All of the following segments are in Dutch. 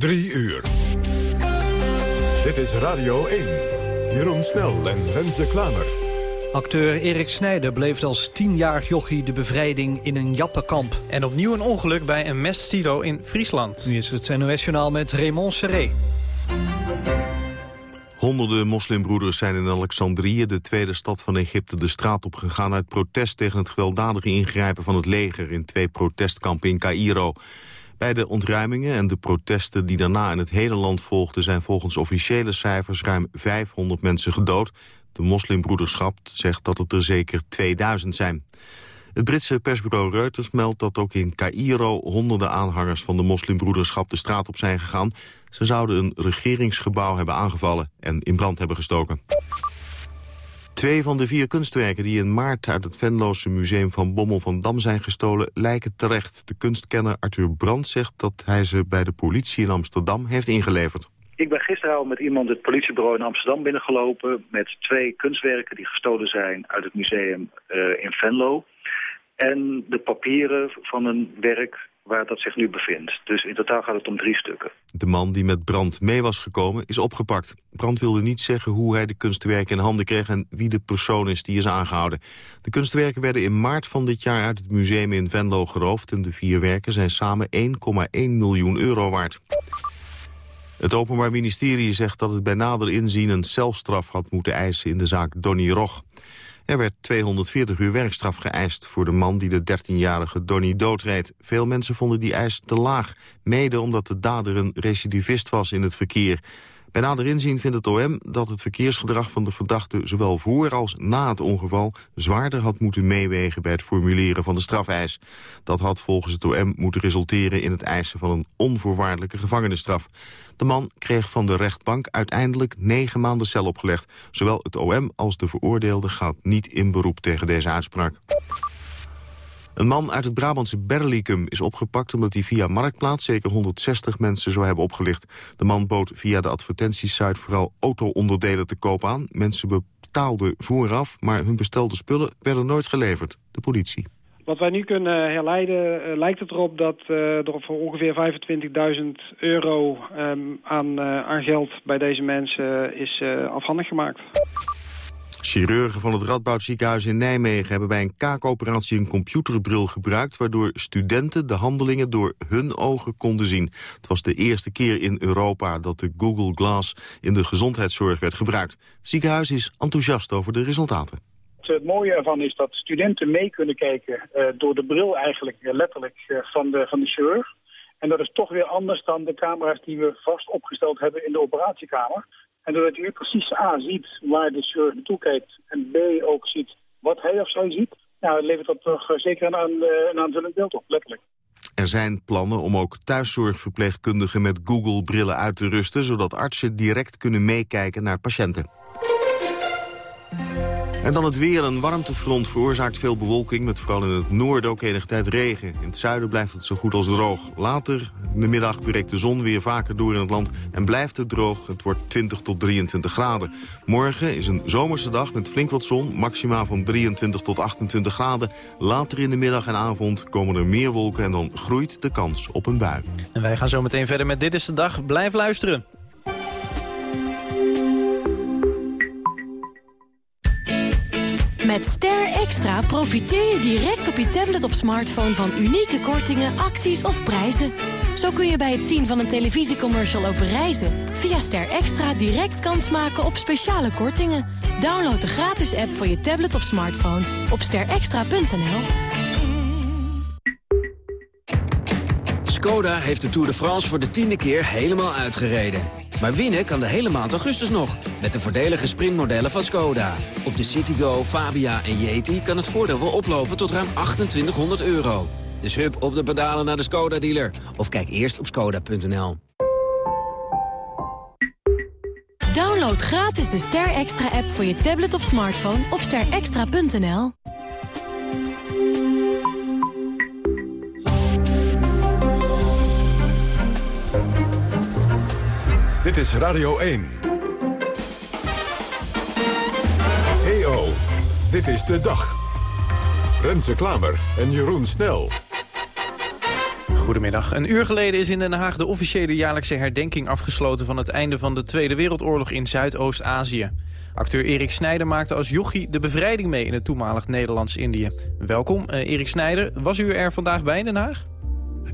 Drie uur. Dit is Radio 1. Jeroen Snel en Renze Klamer. Acteur Erik Snijder bleef als tienjarig jochie de bevrijding in een jappenkamp. En opnieuw een ongeluk bij een mestsilo in Friesland. Nu is het NOS-journaal met Raymond Serré. Honderden moslimbroeders zijn in Alexandrië, de tweede stad van Egypte, de straat op gegaan uit protest tegen het gewelddadige ingrijpen van het leger in twee protestkampen in Cairo. Bij de ontruimingen en de protesten die daarna in het hele land volgden... zijn volgens officiële cijfers ruim 500 mensen gedood. De moslimbroederschap zegt dat het er zeker 2000 zijn. Het Britse persbureau Reuters meldt dat ook in Cairo... honderden aanhangers van de moslimbroederschap de straat op zijn gegaan. Ze zouden een regeringsgebouw hebben aangevallen en in brand hebben gestoken. Twee van de vier kunstwerken die in maart uit het Venloze museum van Bommel van Dam zijn gestolen lijken terecht. De kunstkenner Arthur Brandt zegt dat hij ze bij de politie in Amsterdam heeft ingeleverd. Ik ben gisteravond met iemand het politiebureau in Amsterdam binnengelopen... met twee kunstwerken die gestolen zijn uit het museum uh, in Venlo. En de papieren van een werk waar dat zich nu bevindt. Dus in totaal gaat het om drie stukken. De man die met Brand mee was gekomen is opgepakt. Brand wilde niet zeggen hoe hij de kunstwerken in handen kreeg... en wie de persoon is die is aangehouden. De kunstwerken werden in maart van dit jaar uit het museum in Venlo geroofd... en de vier werken zijn samen 1,1 miljoen euro waard. Het Openbaar Ministerie zegt dat het bij nader inzien een celstraf had moeten eisen in de zaak Donny Rog. Er werd 240 uur werkstraf geëist voor de man die de 13-jarige Donny doodreed. Veel mensen vonden die eis te laag, mede omdat de dader een recidivist was in het verkeer. Bij nader inzien vindt het OM dat het verkeersgedrag van de verdachte... zowel voor als na het ongeval zwaarder had moeten meewegen... bij het formuleren van de strafeis. Dat had volgens het OM moeten resulteren in het eisen van een onvoorwaardelijke gevangenisstraf. De man kreeg van de rechtbank uiteindelijk negen maanden cel opgelegd. Zowel het OM als de veroordeelde gaat niet in beroep tegen deze uitspraak. Een man uit het Brabantse Berlicum is opgepakt omdat hij via Marktplaats zeker 160 mensen zou hebben opgelicht. De man bood via de advertentiesite vooral auto-onderdelen te koop aan. Mensen betaalden vooraf, maar hun bestelde spullen werden nooit geleverd. De politie. Wat wij nu kunnen herleiden uh, lijkt het erop dat uh, er voor ongeveer 25.000 euro um, aan, uh, aan geld bij deze mensen is afhandig gemaakt. Chirurgen van het Radboud ziekenhuis in Nijmegen hebben bij een kaakoperatie een computerbril gebruikt, waardoor studenten de handelingen door hun ogen konden zien. Het was de eerste keer in Europa dat de Google Glass in de gezondheidszorg werd gebruikt. Het ziekenhuis is enthousiast over de resultaten. Het mooie ervan is dat studenten mee kunnen kijken uh, door de bril eigenlijk uh, letterlijk van, de, van de chirurg. En dat is toch weer anders dan de camera's die we vast opgesteld hebben in de operatiekamer. En doordat hij nu precies A ziet waar de chirurg naartoe kijkt en B ook ziet wat hij of zij ziet, nou, levert dat toch zeker een, aan, een aanvullend beeld op, letterlijk. Er zijn plannen om ook thuiszorgverpleegkundigen met Google-brillen uit te rusten... zodat artsen direct kunnen meekijken naar patiënten. En dan het weer. Een warmtefront veroorzaakt veel bewolking... met vooral in het noorden ook enige tijd regen. In het zuiden blijft het zo goed als droog. Later in de middag breekt de zon weer vaker door in het land... en blijft het droog. Het wordt 20 tot 23 graden. Morgen is een zomerse dag met flink wat zon. Maxima van 23 tot 28 graden. Later in de middag en avond komen er meer wolken... en dan groeit de kans op een bui. En wij gaan zo meteen verder met Dit is de Dag. Blijf luisteren. Met Ster Extra profiteer je direct op je tablet of smartphone van unieke kortingen, acties of prijzen. Zo kun je bij het zien van een televisiecommercial over reizen... via Ster Extra direct kans maken op speciale kortingen. Download de gratis app voor je tablet of smartphone op sterextra.nl. Skoda heeft de Tour de France voor de tiende keer helemaal uitgereden. Maar winnen kan de hele maand augustus nog. Met de voordelige sprintmodellen van Skoda. Op de Citigo, Fabia en Yeti kan het voordeel wel oplopen tot ruim 2800 euro. Dus hup op de pedalen naar de Skoda-dealer. Of kijk eerst op skoda.nl. Download gratis de Ster Extra-app voor je tablet of smartphone op sterextra.nl. Dit is Radio 1. EO, dit is de dag. Renze Klamer en Jeroen Snel. Goedemiddag. Een uur geleden is in Den Haag de officiële jaarlijkse herdenking afgesloten... van het einde van de Tweede Wereldoorlog in Zuidoost-Azië. Acteur Erik Snijder maakte als jochie de bevrijding mee in het toenmalig Nederlands-Indië. Welkom, uh, Erik Snijder. Was u er vandaag bij in Den Haag?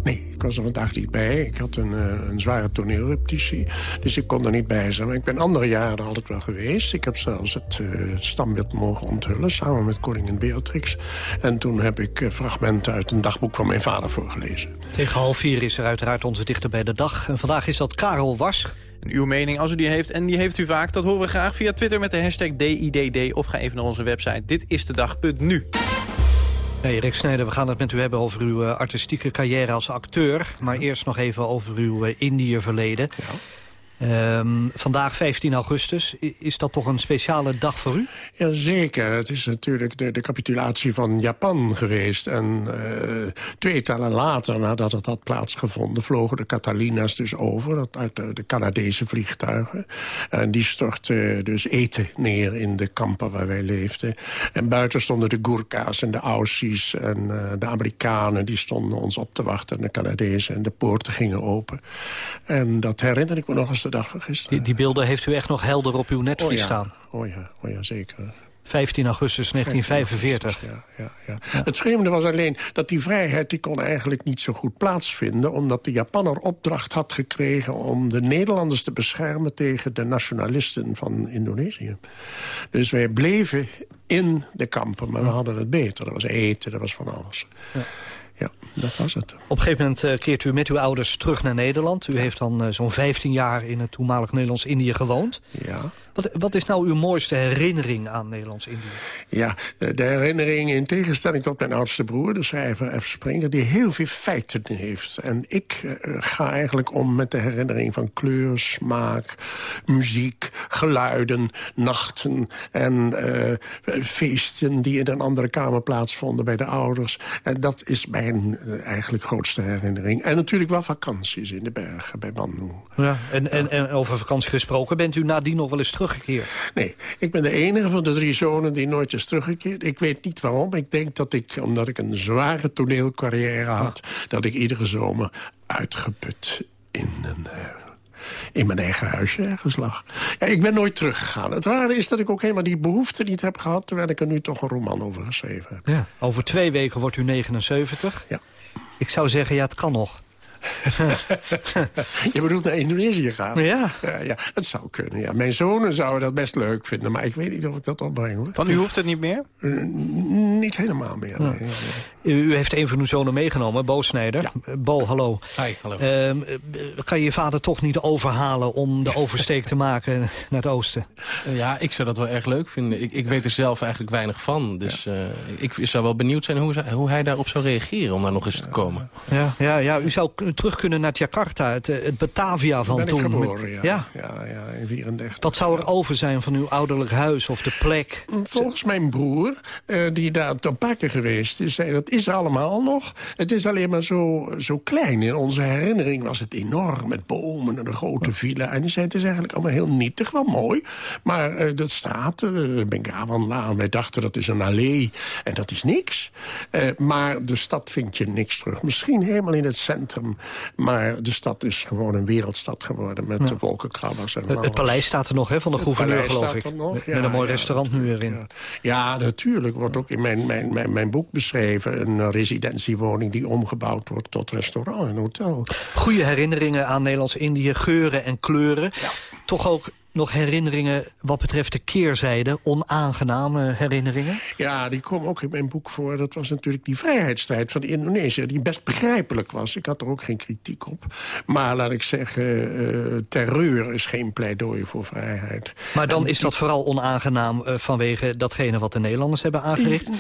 Nee, ik was er vandaag niet bij. Ik had een, uh, een zware toneelrepetitie, dus ik kon er niet bij zijn. Maar ik ben andere jaren altijd wel geweest. Ik heb zelfs het, uh, het standbeeld mogen onthullen, samen met koningin Beatrix. En toen heb ik uh, fragmenten uit een dagboek van mijn vader voorgelezen. Tegen half vier is er uiteraard onze dichter bij de dag. En vandaag is dat Karel Was. En uw mening, als u die heeft, en die heeft u vaak... dat horen we graag via Twitter met de hashtag DIDD... of ga even naar onze website Dit Nee, Erik Snijder, we gaan het met u hebben over uw uh, artistieke carrière als acteur. Maar eerst nog even over uw uh, Indië-verleden. Ja. Um, vandaag 15 augustus. Is dat toch een speciale dag voor u? Jazeker. Het is natuurlijk de, capitulatie van Japan geweest. En uh, twee tellen later, nadat het had plaatsgevonden... vlogen de Catalina's dus over, uit de, de Canadese vliegtuigen. En die stortten dus eten neer in de kampen waar wij leefden. En buiten stonden de Gurkha's en de Aussies en uh, de Amerikanen... die stonden ons op te wachten, de Canadezen. En de poorten gingen open. En dat herinner ik me nog eens de dag van gisteren. Die, die beelden heeft u echt nog helder op uw netvlies oh ja. staan? Oh ja, oh ja, zeker. 15 augustus 1945. Ja, ja, ja. ja, Het vreemde was alleen dat die vrijheid die kon eigenlijk niet zo goed plaatsvinden... omdat de Japanner opdracht had gekregen om de Nederlanders te beschermen... tegen de nationalisten van Indonesië. Dus wij bleven in de kampen, maar we hadden het beter. Er was eten, er was van alles. Ja. Ja, dat was het. Op een gegeven moment uh, keert u met uw ouders terug naar Nederland. U heeft dan uh, zo'n 15 jaar in het toenmalig Nederlands-Indië gewoond. Ja. Wat, wat, is nou uw mooiste herinnering aan Nederlands-Indië? Ja, de, de, herinnering in tegenstelling tot mijn oudste broer, de schrijver F. Springer... die heel veel feiten heeft. En ik uh, ga eigenlijk om met de herinnering van kleur, smaak, muziek, geluiden, nachten... en feesten die in een andere kamer plaatsvonden bij de ouders. En dat is mijn eigenlijk grootste herinnering. En natuurlijk wel vakanties in de bergen bij Bandung. Ja, en, en, en over vakantie gesproken, bent u nadien nog wel eens teruggekeerd? Nee, ik ben de enige van de drie zonen die nooit is teruggekeerd. Ik weet niet waarom. Ik denk dat ik, omdat ik een zware toneelcarrière had... Dat ik iedere zomer uitgeput in een... Uh, in mijn eigen huisje ergens lag. Ja, ik ben nooit teruggegaan. Het rare is dat ik ook helemaal die behoefte niet heb gehad... terwijl ik er nu toch een roman over geschreven heb. Ja, over twee weken wordt u 79. Ja. Ik zou zeggen, ja, het kan nog. je bedoelt naar Indonesië gaan? Ja. Uh, ja. Het zou kunnen, ja. Mijn zonen zouden dat best leuk vinden, maar ik weet niet of ik dat opbreng. Hoor. Van u hoeft het niet meer? Uh, niet helemaal meer, nee. Ja. U heeft een van uw zonen meegenomen, Bo Snijder. Ja. Bo, hallo. Hi, hallo. Uh, kan je je vader toch niet overhalen om de oversteek te maken naar het oosten? Ja, ik zou dat wel erg leuk vinden. Ik, ik weet er zelf eigenlijk weinig van. Dus ja. uh, ik zou wel benieuwd zijn hoe, hoe, hij daarop zou reageren om daar nog eens te komen. Ja, ja, ja u zou terug kunnen naar Jakarta, het, het Batavia van ben toen. Ik geboren, ja. Ja. Ja, ja, in 34. Wat zou er over zijn van uw ouderlijk huis of de plek? Volgens mijn broer, uh, die daar paar keer geweest is, zei dat is allemaal nog. Het is alleen maar zo, zo klein. In onze herinnering was het enorm met bomen en een grote villa. En die zei, het is eigenlijk allemaal heel nietig, wel mooi. Maar uh, de straten, de Bengawanlaan, wij dachten dat is een allee. En dat is niks. Uh, maar de stad vind je niks terug. Misschien helemaal in het centrum. Maar de stad is gewoon een wereldstad geworden met ja. de wolkenkrabbers. En het, het paleis staat er nog, hè, van de gouverneur, geloof ik. Nog, ja, met een mooi ja, restaurant nu erin. Ja. ja, natuurlijk. Wordt ook in mijn, mijn, mijn, mijn boek beschreven. Een residentiewoning die omgebouwd wordt tot restaurant en hotel. Goede herinneringen aan Nederlands-Indië, geuren en kleuren. Toch ook nog herinneringen wat betreft de keerzijde, onaangename herinneringen? Ja, die komen ook in mijn boek voor. Dat was natuurlijk die vrijheidsstrijd van de Indonesië... die best begrijpelijk was. Ik had er ook geen kritiek op. Maar laat ik zeggen, uh, terreur is geen pleidooi voor vrijheid. Maar dan en is dat vooral onaangenaam uh, vanwege datgene wat de Nederlanders hebben aangericht?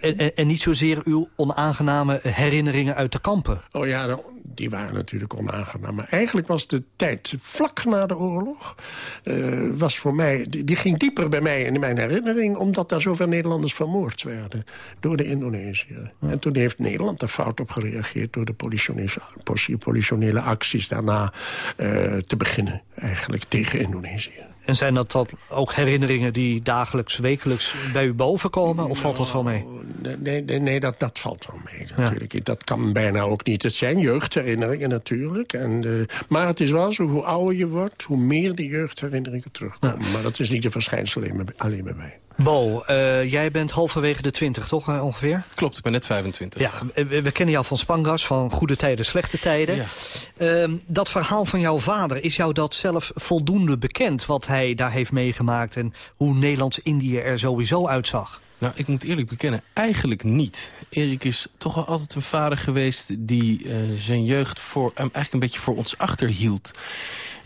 En, en, en, niet zozeer uw onaangename herinneringen uit de kampen? Oh ja, die waren natuurlijk onaangenaam. Maar eigenlijk was de tijd vlak na de oorlog... Uh, was voor mij, die, ging dieper bij mij in mijn herinnering... omdat daar zoveel Nederlanders vermoord werden door de Indonesiërs. Ja. En toen heeft Nederland er fout op gereageerd... door de politionele, politionele acties daarna uh, te beginnen, eigenlijk, tegen Indonesië. En zijn dat ook herinneringen die dagelijks, wekelijks bij u boven komen? Of valt dat wel mee? Nee, nee, nee dat, dat valt wel mee natuurlijk. Dat kan bijna ook niet. Het zijn jeugdherinneringen natuurlijk. En, uh, maar het is wel zo, hoe ouder je wordt... hoe meer die jeugdherinneringen terugkomen. Maar dat is niet een verschijnsel alleen, alleen bij mij. Bo, uh, jij bent halverwege de 20, toch uh, ongeveer? Klopt, ik ben net 25. Ja, we, we kennen jou van Spangas, van goede tijden, slechte tijden. Ja. Uh, dat verhaal van jouw vader, is jou dat zelf voldoende bekend... wat hij daar heeft meegemaakt en hoe Nederlands-Indië er sowieso uitzag? Nou, ik moet eerlijk bekennen, eigenlijk niet. Erik is toch wel altijd een vader geweest die uh, zijn jeugd voor, eigenlijk een beetje voor ons achterhield.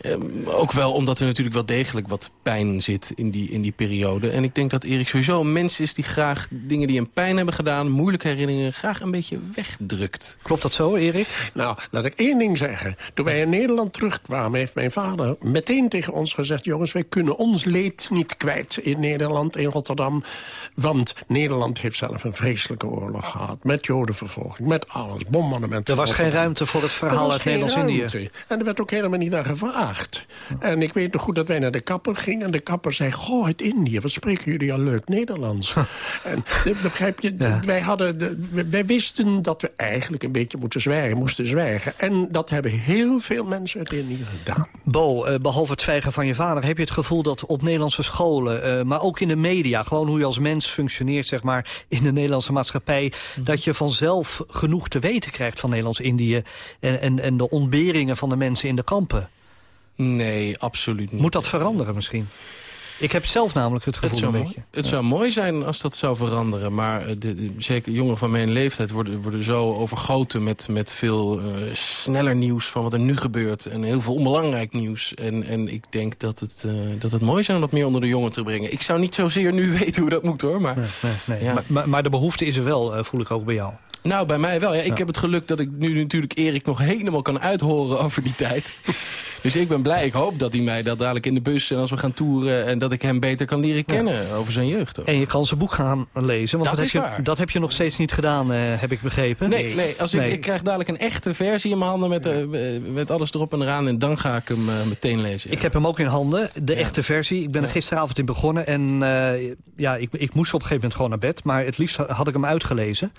Um, ook wel omdat er natuurlijk wel degelijk wat pijn zit in die, in die periode. En ik denk dat Erik sowieso een mens is die graag dingen die hem pijn hebben gedaan... moeilijke herinneringen graag een beetje wegdrukt. Klopt dat zo, Erik? Nou, laat ik één ding zeggen. Toen wij in Nederland terugkwamen heeft mijn vader meteen tegen ons gezegd... jongens, wij kunnen ons leed niet kwijt in Nederland, in Rotterdam. Want Nederland heeft zelf een vreselijke oorlog gehad. Met jodenvervolging, met alles, bombardementen. Er was geen ruimte voor het verhaal uit Nederlands-Indië. En er werd ook helemaal niet naar gevraagd. En ik weet nog goed dat wij naar de kapper gingen. En de kapper zei, goh, uit Indië, wat spreken jullie al leuk Nederlands. en begrijp je, wij, hadden de, wij wisten dat we eigenlijk een beetje moeten zwijgen, moesten zwijgen. En dat hebben heel veel mensen uit Indië gedaan. Bo, uh, behalve het zwijgen van je vader, heb je het gevoel dat op Nederlandse scholen... Uh, maar ook in de media, gewoon hoe je als mens functioneert, zeg maar, in de Nederlandse maatschappij... Mm. dat je vanzelf genoeg te weten krijgt van Nederlands-Indië... En, en, en de ontberingen van de mensen in de kampen? Nee, absoluut niet. Moet dat veranderen misschien? Ik heb zelf namelijk het gevoel het zou, een beetje. Het ja. zou mooi zijn als dat zou veranderen. Maar de, de, zeker jongeren van mijn leeftijd worden, worden zo overgoten... met, met veel uh, sneller nieuws van wat er nu gebeurt. En heel veel onbelangrijk nieuws. En, en ik denk dat het, uh, dat het mooi is om wat meer onder de jongen te brengen. Ik zou niet zozeer nu weten hoe dat moet, hoor. Maar, nee, nee, nee. Ja. Maar, maar, maar, de behoefte is er wel, uh, voel ik ook bij jou. Nou, bij mij wel. Ja, ik ja. heb het geluk dat ik nu natuurlijk Erik nog helemaal kan uithoren over die tijd. Dus ik ben blij. Ik hoop dat hij mij dat dadelijk in de bus en als we gaan toeren... en dat ik hem beter kan leren kennen ja. over zijn jeugd. Ook. En je kan zijn boek gaan lezen. Want dat, dat is heb waar. Je, dat heb je nog steeds niet gedaan, uh, heb ik begrepen. Nee, nee, als nee. Ik, ik krijg dadelijk een echte versie in mijn handen... met, uh, met alles erop en eraan. En dan ga ik hem uh, meteen lezen. Ja. Ik heb hem ook in handen, de echte versie. Ik ben er gisteravond in begonnen. En ja, ik, ik moest op een gegeven moment gewoon naar bed. Maar het liefst had ik hem uitgelezen.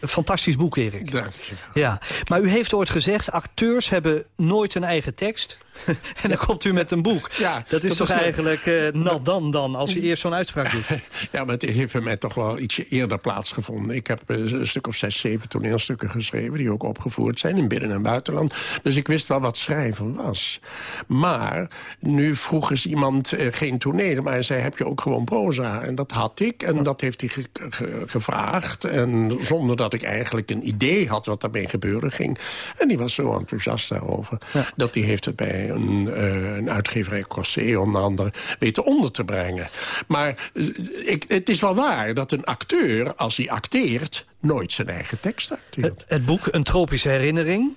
fantastisch boek, Erik. Dank je wel. Ja. Maar u heeft ooit gezegd... acteurs hebben nooit een eigen tekst... en dan komt u met een boek. Ja, dat is dat toch eigenlijk uh, nat dan dan, als u eerst zo'n uitspraak doet? Ja, maar het heeft voor mij toch wel ietsje eerder plaatsgevonden. Ik heb een stuk of zes, zeven toneelstukken geschreven... die ook opgevoerd zijn in binnen- en buitenland. Dus ik wist wel wat schrijven was. Maar nu vroeg eens iemand uh, geen toneel... maar hij zei, heb je ook gewoon proza? En dat had ik, en dat heeft hij ge ge gevraagd. En zonder dat ik eigenlijk een idee had wat daarmee gebeuren ging. En die was zo enthousiast daarover... Ja. dat hij heeft het bij een, uh, een uitgeverij Cossé onder andere weten onder te brengen. Maar uh, ik, het is wel waar dat een acteur, als hij acteert... nooit zijn eigen tekst acteert. Het, het boek Een tropische herinnering,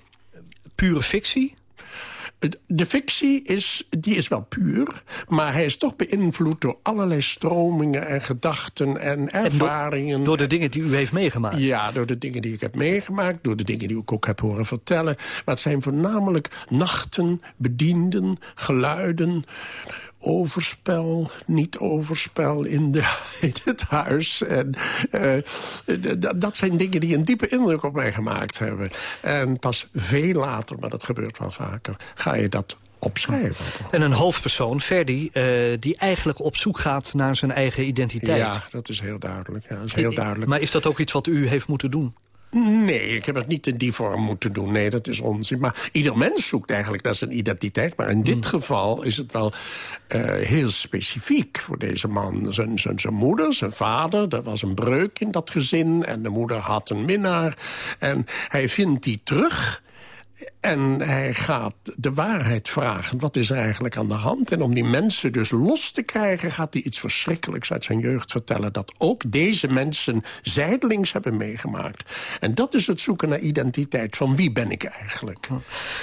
pure fictie... De fictie is, die is wel puur, maar hij is toch beïnvloed door allerlei stromingen en gedachten en ervaringen. En door, door, de dingen die u heeft meegemaakt? Ja, door de dingen die ik heb meegemaakt, door de dingen die ik ook heb horen vertellen. Maar het zijn voornamelijk nachten, bedienden, geluiden, overspel, niet overspel in, de, in het huis. En, uh, dat zijn dingen die een diepe indruk op mij gemaakt hebben. En pas veel later, maar dat gebeurt wel vaker, ga je dat opschrijven. En een hoofdpersoon, Ferdi, uh, die eigenlijk op zoek gaat naar zijn eigen identiteit. Ja, dat is heel duidelijk. Ja, dat is heel duidelijk. Maar is dat ook iets wat u heeft moeten doen? Nee, ik heb het niet in die vorm moeten doen. Nee, dat is onzin. Maar ieder mens zoekt eigenlijk naar zijn identiteit. Maar in dit mm. geval is het wel uh, heel specifiek voor deze man. Zijn, zijn, zijn moeder, zijn vader, er was een breuk in dat gezin... en de moeder had een minnaar. En hij vindt die terug... En hij gaat de waarheid vragen. Wat is er eigenlijk aan de hand? En om die mensen dus los te krijgen... gaat hij iets verschrikkelijks uit zijn jeugd vertellen... dat ook deze mensen zijdelings hebben meegemaakt. En dat is het zoeken naar identiteit. Van wie ben ik eigenlijk?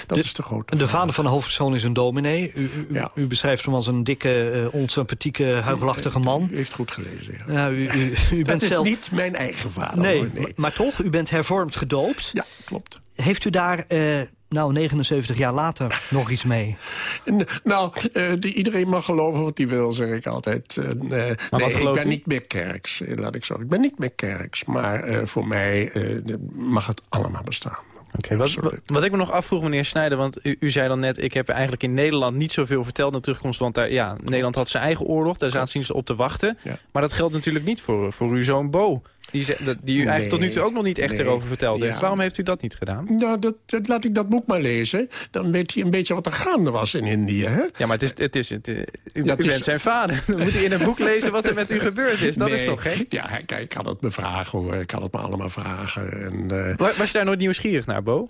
Dat de, is de grote De vader van de hoofdpersoon is een dominee. U, u, ja. u beschrijft hem als een dikke, uh, onsympathieke, huigelachtige man. U heeft goed gelezen, ja. ja u, u, u dat is zelf... niet mijn eigen vader. Nee, hoor, nee. Maar, maar toch, u bent hervormd gedoopt. Ja, klopt. Heeft u daar... Uh, nou, 79 jaar later nog iets mee? En, nou, uh, die, iedereen mag geloven wat hij wil, zeg ik altijd. Uh, nee, ik ben niet meer kerks, laat ik zeggen. Ik ben niet meer kerks, maar voor mij mag het allemaal bestaan. Okay, wat, wat, ik me nog afvroeg, meneer Snijder, want u, u, zei dan net... ik heb eigenlijk in Nederland niet zoveel verteld naar terugkomst... want daar, ja, Nederland had zijn eigen oorlog, daar zaten ze op te wachten. Maar dat geldt natuurlijk niet voor, voor uw zoon Bo. Die, die u eigenlijk tot nu toe ook nog niet echt nee, erover verteld heeft. Waarom heeft u dat niet gedaan? Nou, dat, dat, laat ik dat boek maar lezen. Dan weet hij een beetje wat er gaande was in Indië. Hè? Ja, maar het is, het is, het, u, u bent zijn vader. Dan moet hij in een boek lezen wat er met u gebeurd is. Dat is toch gek? Ja, ik, kan het me vragen hoor. Ik kan het me allemaal vragen. En, uh... Was je daar nooit nieuwsgierig naar, Bo?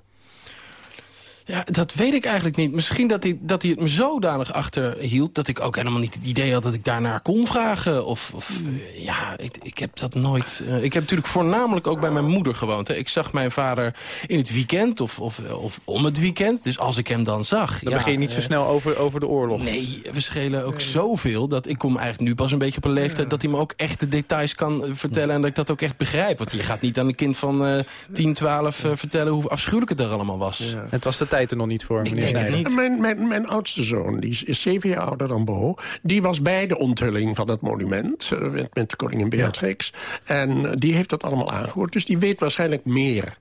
Ja, dat weet ik eigenlijk niet. Misschien dat hij, dat hij het me zodanig achterhield... dat ik ook helemaal niet het idee had dat ik daarnaar kon vragen. Of, of eh, ja, ik, ik heb dat nooit... Uh, ik heb natuurlijk voornamelijk ook bij mijn moeder gewoond. Hè. Ik zag mijn vader in het weekend of, of, of om het weekend. Dus als ik hem dan zag... Dan ja, begin je niet zo eh, snel over, over de oorlog. Nee, we schelen ook zoveel... dat ik kom eigenlijk nu pas een beetje op een leeftijd... dat hij me ook echt de details kan vertellen... en dat ik dat ook echt begrijp. Want je gaat niet aan een kind van uh, 10, 12 vertellen... hoe afschuwelijk het er allemaal was. Ja. Het was de tijd tijd er nog niet voor, meneer niet. Mijn, mijn, mijn oudste zoon, die is zeven jaar ouder dan Bo... die was bij de onthulling van het monument uh, met, met koningin Beatrix. En die heeft dat allemaal aangehoord, dus die weet waarschijnlijk meer.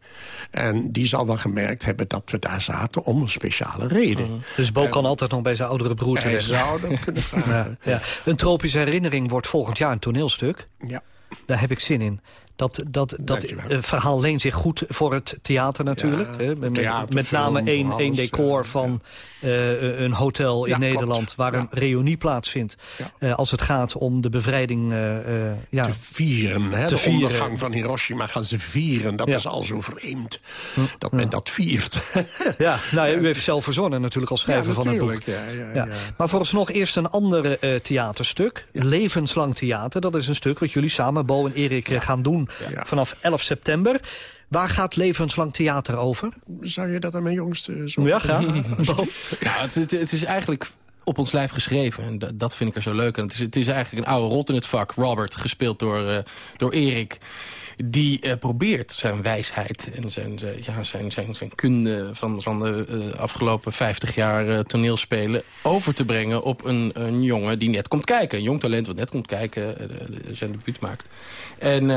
En die zal wel gemerkt hebben dat we daar zaten om een speciale reden. Mhm. Dus Bo kan altijd nog bij zijn oudere broer terecht. Hij zou dat kunnen vragen. ja, Een tropische herinnering wordt volgend jaar een toneelstuk. Ja. Daar heb ik zin in. Dat, dat, dat verhaal leent zich goed voor het theater natuurlijk. Met, met, name één, één decor van uh, een hotel in Nederland... waar een reunie plaatsvindt. Uh, als het gaat om de bevrijding uh, ja, te vieren. Hè? Te de vieren. ondergang van Hiroshima gaan ze vieren. Dat is al zo vreemd. Hm. Dat men dat viert. ja, nou, u heeft zelf verzonnen natuurlijk als schrijver van het boek. Ja, ja, Maar vooralsnog eerst een ander theaterstuk. Levenslang theater. Dat is een stuk wat jullie samen, Bo en Erik, gaan doen vanaf 11 september. Waar gaat levenslang theater over? Zou je dat aan mijn jongste zo... Ja, graag. ja, het, het, het is eigenlijk op ons lijf geschreven. En dat vind ik er zo leuk. En het is, het is eigenlijk een oude rot in het vak. Robert, gespeeld door, uh, door Erik die uh, probeert zijn wijsheid en zijn, ja, zijn, zijn, zijn kunde van, van de uh, afgelopen 50 jaar uh, toneelspelen over te brengen op een, een jongen die net komt kijken. Een jong talent wat net komt kijken, zijn debuut maakt. En,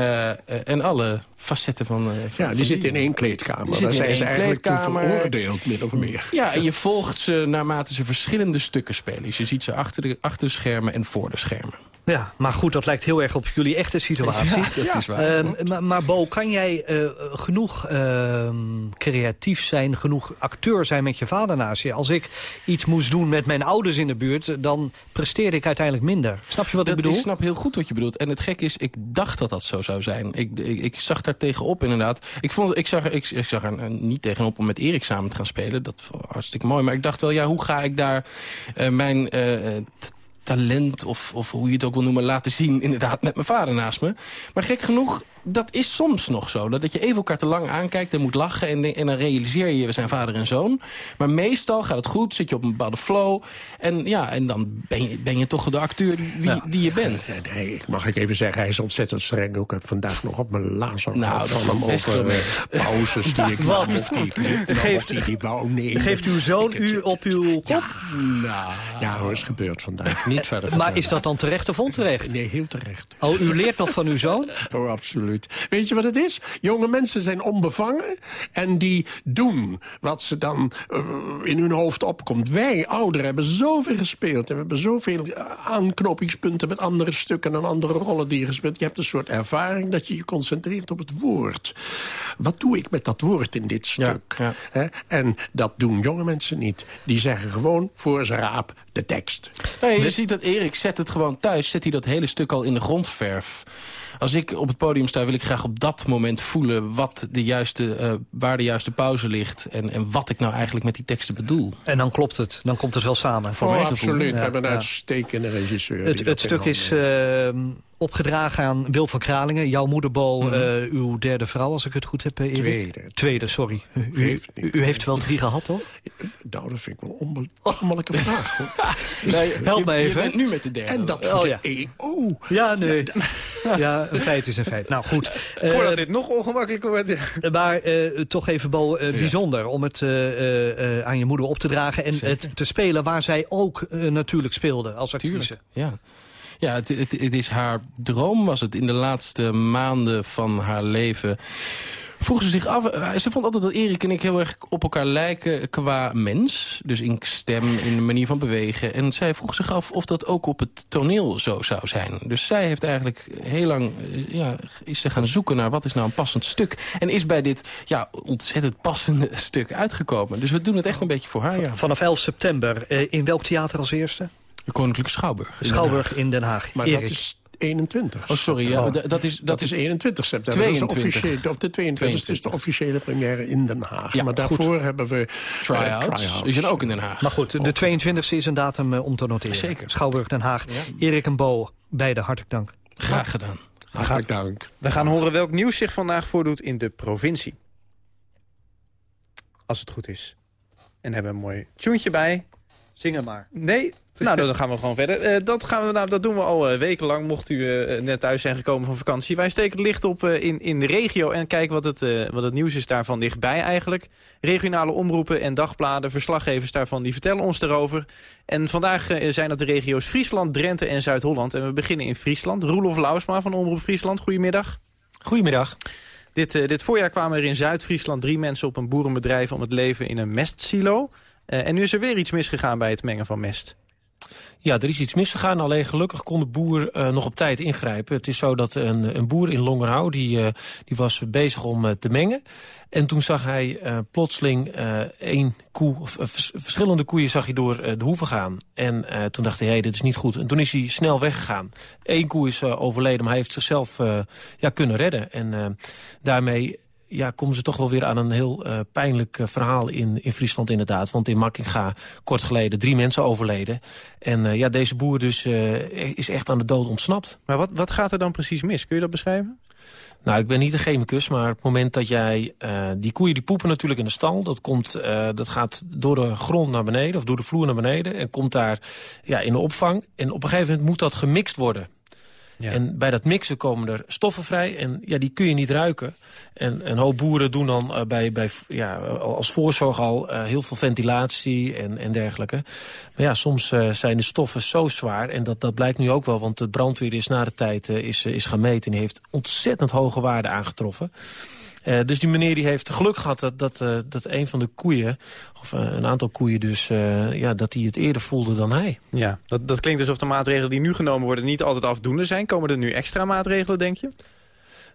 en alle facetten van... van ja, die zitten in één kleedkamer. Die zitten in één kleedkamer. veroordeeld, min of meer. Ja, en je volgt ze naarmate ze verschillende stukken spelen. Dus je ziet ze achter de, achter de schermen en voor de schermen. Ja, maar goed, dat lijkt heel erg op jullie echte situatie. Ja, dat is waar. Uh, maar, maar, Bo, kan jij uh, genoeg uh, creatief zijn, genoeg acteur zijn met je vader naast je? Als ik iets moest doen met mijn ouders in de buurt, dan presteerde ik uiteindelijk minder. Snap je wat ik bedoel? Ik snap heel goed wat je bedoelt. En het gek is, ik dacht dat dat zo zou zijn. Ik, ik, ik zag daar tegenop inderdaad. Ik, vond, ik, zag, ik, ik zag er niet tegenop om met Erik samen te gaan spelen. Dat was hartstikke mooi. Maar ik dacht wel, ja, hoe ga ik daar uh, mijn talent of, of hoe je het ook wil noemen laten zien... inderdaad met mijn vader naast me. Maar gek genoeg dat is soms nog zo. Dat je even elkaar te lang aankijkt en moet lachen... En, en dan realiseer je, we zijn vader en zoon. Maar meestal gaat het goed, zit je op een bepaalde flow. En, ja, en dan ben je, ben je toch de acteur die, die je bent. Nee, mag ik even zeggen, hij is ontzettend streng. Ook heb vandaag nog op mijn laars nou, van hem over uh, pauzes die ik nam. Of die ik niet geeft, die, die wou nemen. Geeft uw zoon u op uw kop? Ja, nou, ja hoor, is gebeurd vandaag. Niet verder. Maar is dat dan terecht of onterecht? Nee, heel terecht. Oh, u leert nog van uw zoon? Oh, absoluut. Weet je wat het is? Jonge mensen zijn onbevangen en die doen wat ze dan uh, in hun hoofd opkomt. Wij, ouderen, hebben zoveel gespeeld en we hebben zoveel uh, aanknopingspunten met andere stukken en andere rollen die je gespeeld. Je hebt een soort ervaring dat je je concentreert op het woord. Wat doe ik met dat woord in dit stuk? Ja, ja. En dat doen jonge mensen niet. Die zeggen gewoon voor zijn raap de tekst. Nee, je ziet dat Erik zet het gewoon thuis, zet hij dat hele stuk al in de grondverf als ik op het podium sta, wil ik graag op dat moment voelen... Wat de juiste, uh, waar de juiste pauze ligt en, en wat ik nou eigenlijk met die teksten bedoel. En dan klopt het, dan komt het wel samen. Voor oh, mij absoluut. We hebben een uitstekende regisseur. Het, het stuk is opgedragen aan Wil van Kralingen. Jouw moeder Bo, mm uw derde vrouw, als ik het goed heb, Erik? Tweede. Tweede, sorry. U, u, heeft wel drie gehad, toch? Nou, dat vind ik wel een onmogelijke vraag. Nee, Help je- me Je even. bent nu met de derde. En dat Oh, ja. de EO. Ja, nee. Ja, een feit is een feit. Nou goed. Eh, Voordat dit nog ongemakkelijker wordt. Maar eh, toch even, Bo, eh, bijzonder om het eh, eh, eh, aan je moeder op te dragen... en het te spelen waar zij ook eh, natuurlijk speelde als actrice. Tuurlijk, ja. Ja, het, het, het is haar droom, was het in de laatste maanden van haar leven. Vroeg ze zich af, eh, ze vond altijd dat Erik en ik heel erg op elkaar lijken qua mens. Dus in stem, in de manier van bewegen. En zij vroeg zich af of dat ook op het toneel zo zou zijn. Dus zij heeft eigenlijk heel lang, eh, ja, is ze gaan zoeken naar wat is nou een passend stuk. En is bij dit, ja, ontzettend passende stuk uitgekomen. Dus we doen het echt een beetje voor haar, ja. Vanaf 11 september. eh, in welk theater als eerste? De Koninklijke Schouwburg. in Den Schouwburg in Den Haag. Maar Erik. dat is 21. Oh, sorry, ja, Oh. dat is... Dat is 21 september. Dat is de 22. officiële, of de 22 is de officiële première in Den Haag. Ja, maar goed. daarvoor hebben we Try-outs. eh, try-outs. Die zijn ook in Den Haag. Maar goed, de 22e is een datum eh, om te noteren. Zeker. Schouwburg Den Haag. Erik en Bo, beide hartelijk dank. Graag gedaan. Hartelijk dank. We gaan horen welk nieuws zich vandaag voordoet in de provincie. Als het goed is. En hebben we een mooi tuentje bij. Zing hem maar. Nee? Nou, dan gaan we gewoon verder. Eh, dat, gaan we, nou, dat doen we al eh, wekenlang, mocht u eh, net thuis zijn gekomen van vakantie. Wij steken het licht op in, in de regio en kijken wat het, wat het nieuws is daarvan dichtbij eigenlijk. Regionale omroepen en dagbladen, verslaggevers daarvan, die vertellen ons daarover. En vandaag zijn dat de regio's Friesland, Drenthe en Zuid-Holland. En we beginnen in Friesland. Roelof Lausma van Omroep Friesland, goedemiddag. Goedemiddag. Dit, dit voorjaar kwamen er in Zuid-Friesland drie mensen op een boerenbedrijf om het leven in een mestsilo. En nu is er weer iets misgegaan bij het mengen van mest. Ja, er is iets misgegaan. Alleen gelukkig kon de boer eh, nog op tijd ingrijpen. Het is zo dat een, een boer in Longerhou, die, eh, die was bezig om eh, te mengen. En toen zag hij plotseling één koe, of vers- verschillende koeien zag hij door de hoeven gaan. En toen dacht hij, hé, dit is niet goed. En toen is hij snel weggegaan. Eén koe is overleden, maar hij heeft zichzelf ja, kunnen redden. En daarmee ja, komen ze toch wel weer aan een heel eh, pijnlijk eh, verhaal in, in Friesland inderdaad. Want in Makkinga kort geleden drie mensen overleden. En eh, ja, deze boer dus is echt aan de dood ontsnapt. Maar wat, wat gaat er dan precies mis? Kun je dat beschrijven? Nou, ik ben niet een chemicus, maar op het moment dat jij... die koeien die poepen natuurlijk in de stal. Dat, komt, dat gaat door de grond naar beneden, of door de vloer naar beneden... en komt daar ja, in de opvang. En op een gegeven moment moet dat gemixt worden. En bij dat mixen komen er stoffen vrij en ja, die kun je niet ruiken. En een hoop boeren doen dan eh, bij, bij, ja, als voorzorg al eh, heel veel ventilatie en, en dergelijke. Maar ja, soms eh, zijn de stoffen zo zwaar en dat, dat blijkt nu ook wel. Want de brandweer is na de tijd is, is gaan meten en die heeft ontzettend hoge waarden aangetroffen. Eh, dus die meneer die heeft geluk gehad dat, dat, eh, dat een van de koeien, of eh, een aantal koeien dus, ja, dat hij het eerder voelde dan hij. Ja, dat, dat klinkt alsof de maatregelen die nu genomen worden niet altijd afdoende zijn. Komen er nu extra maatregelen, denk je?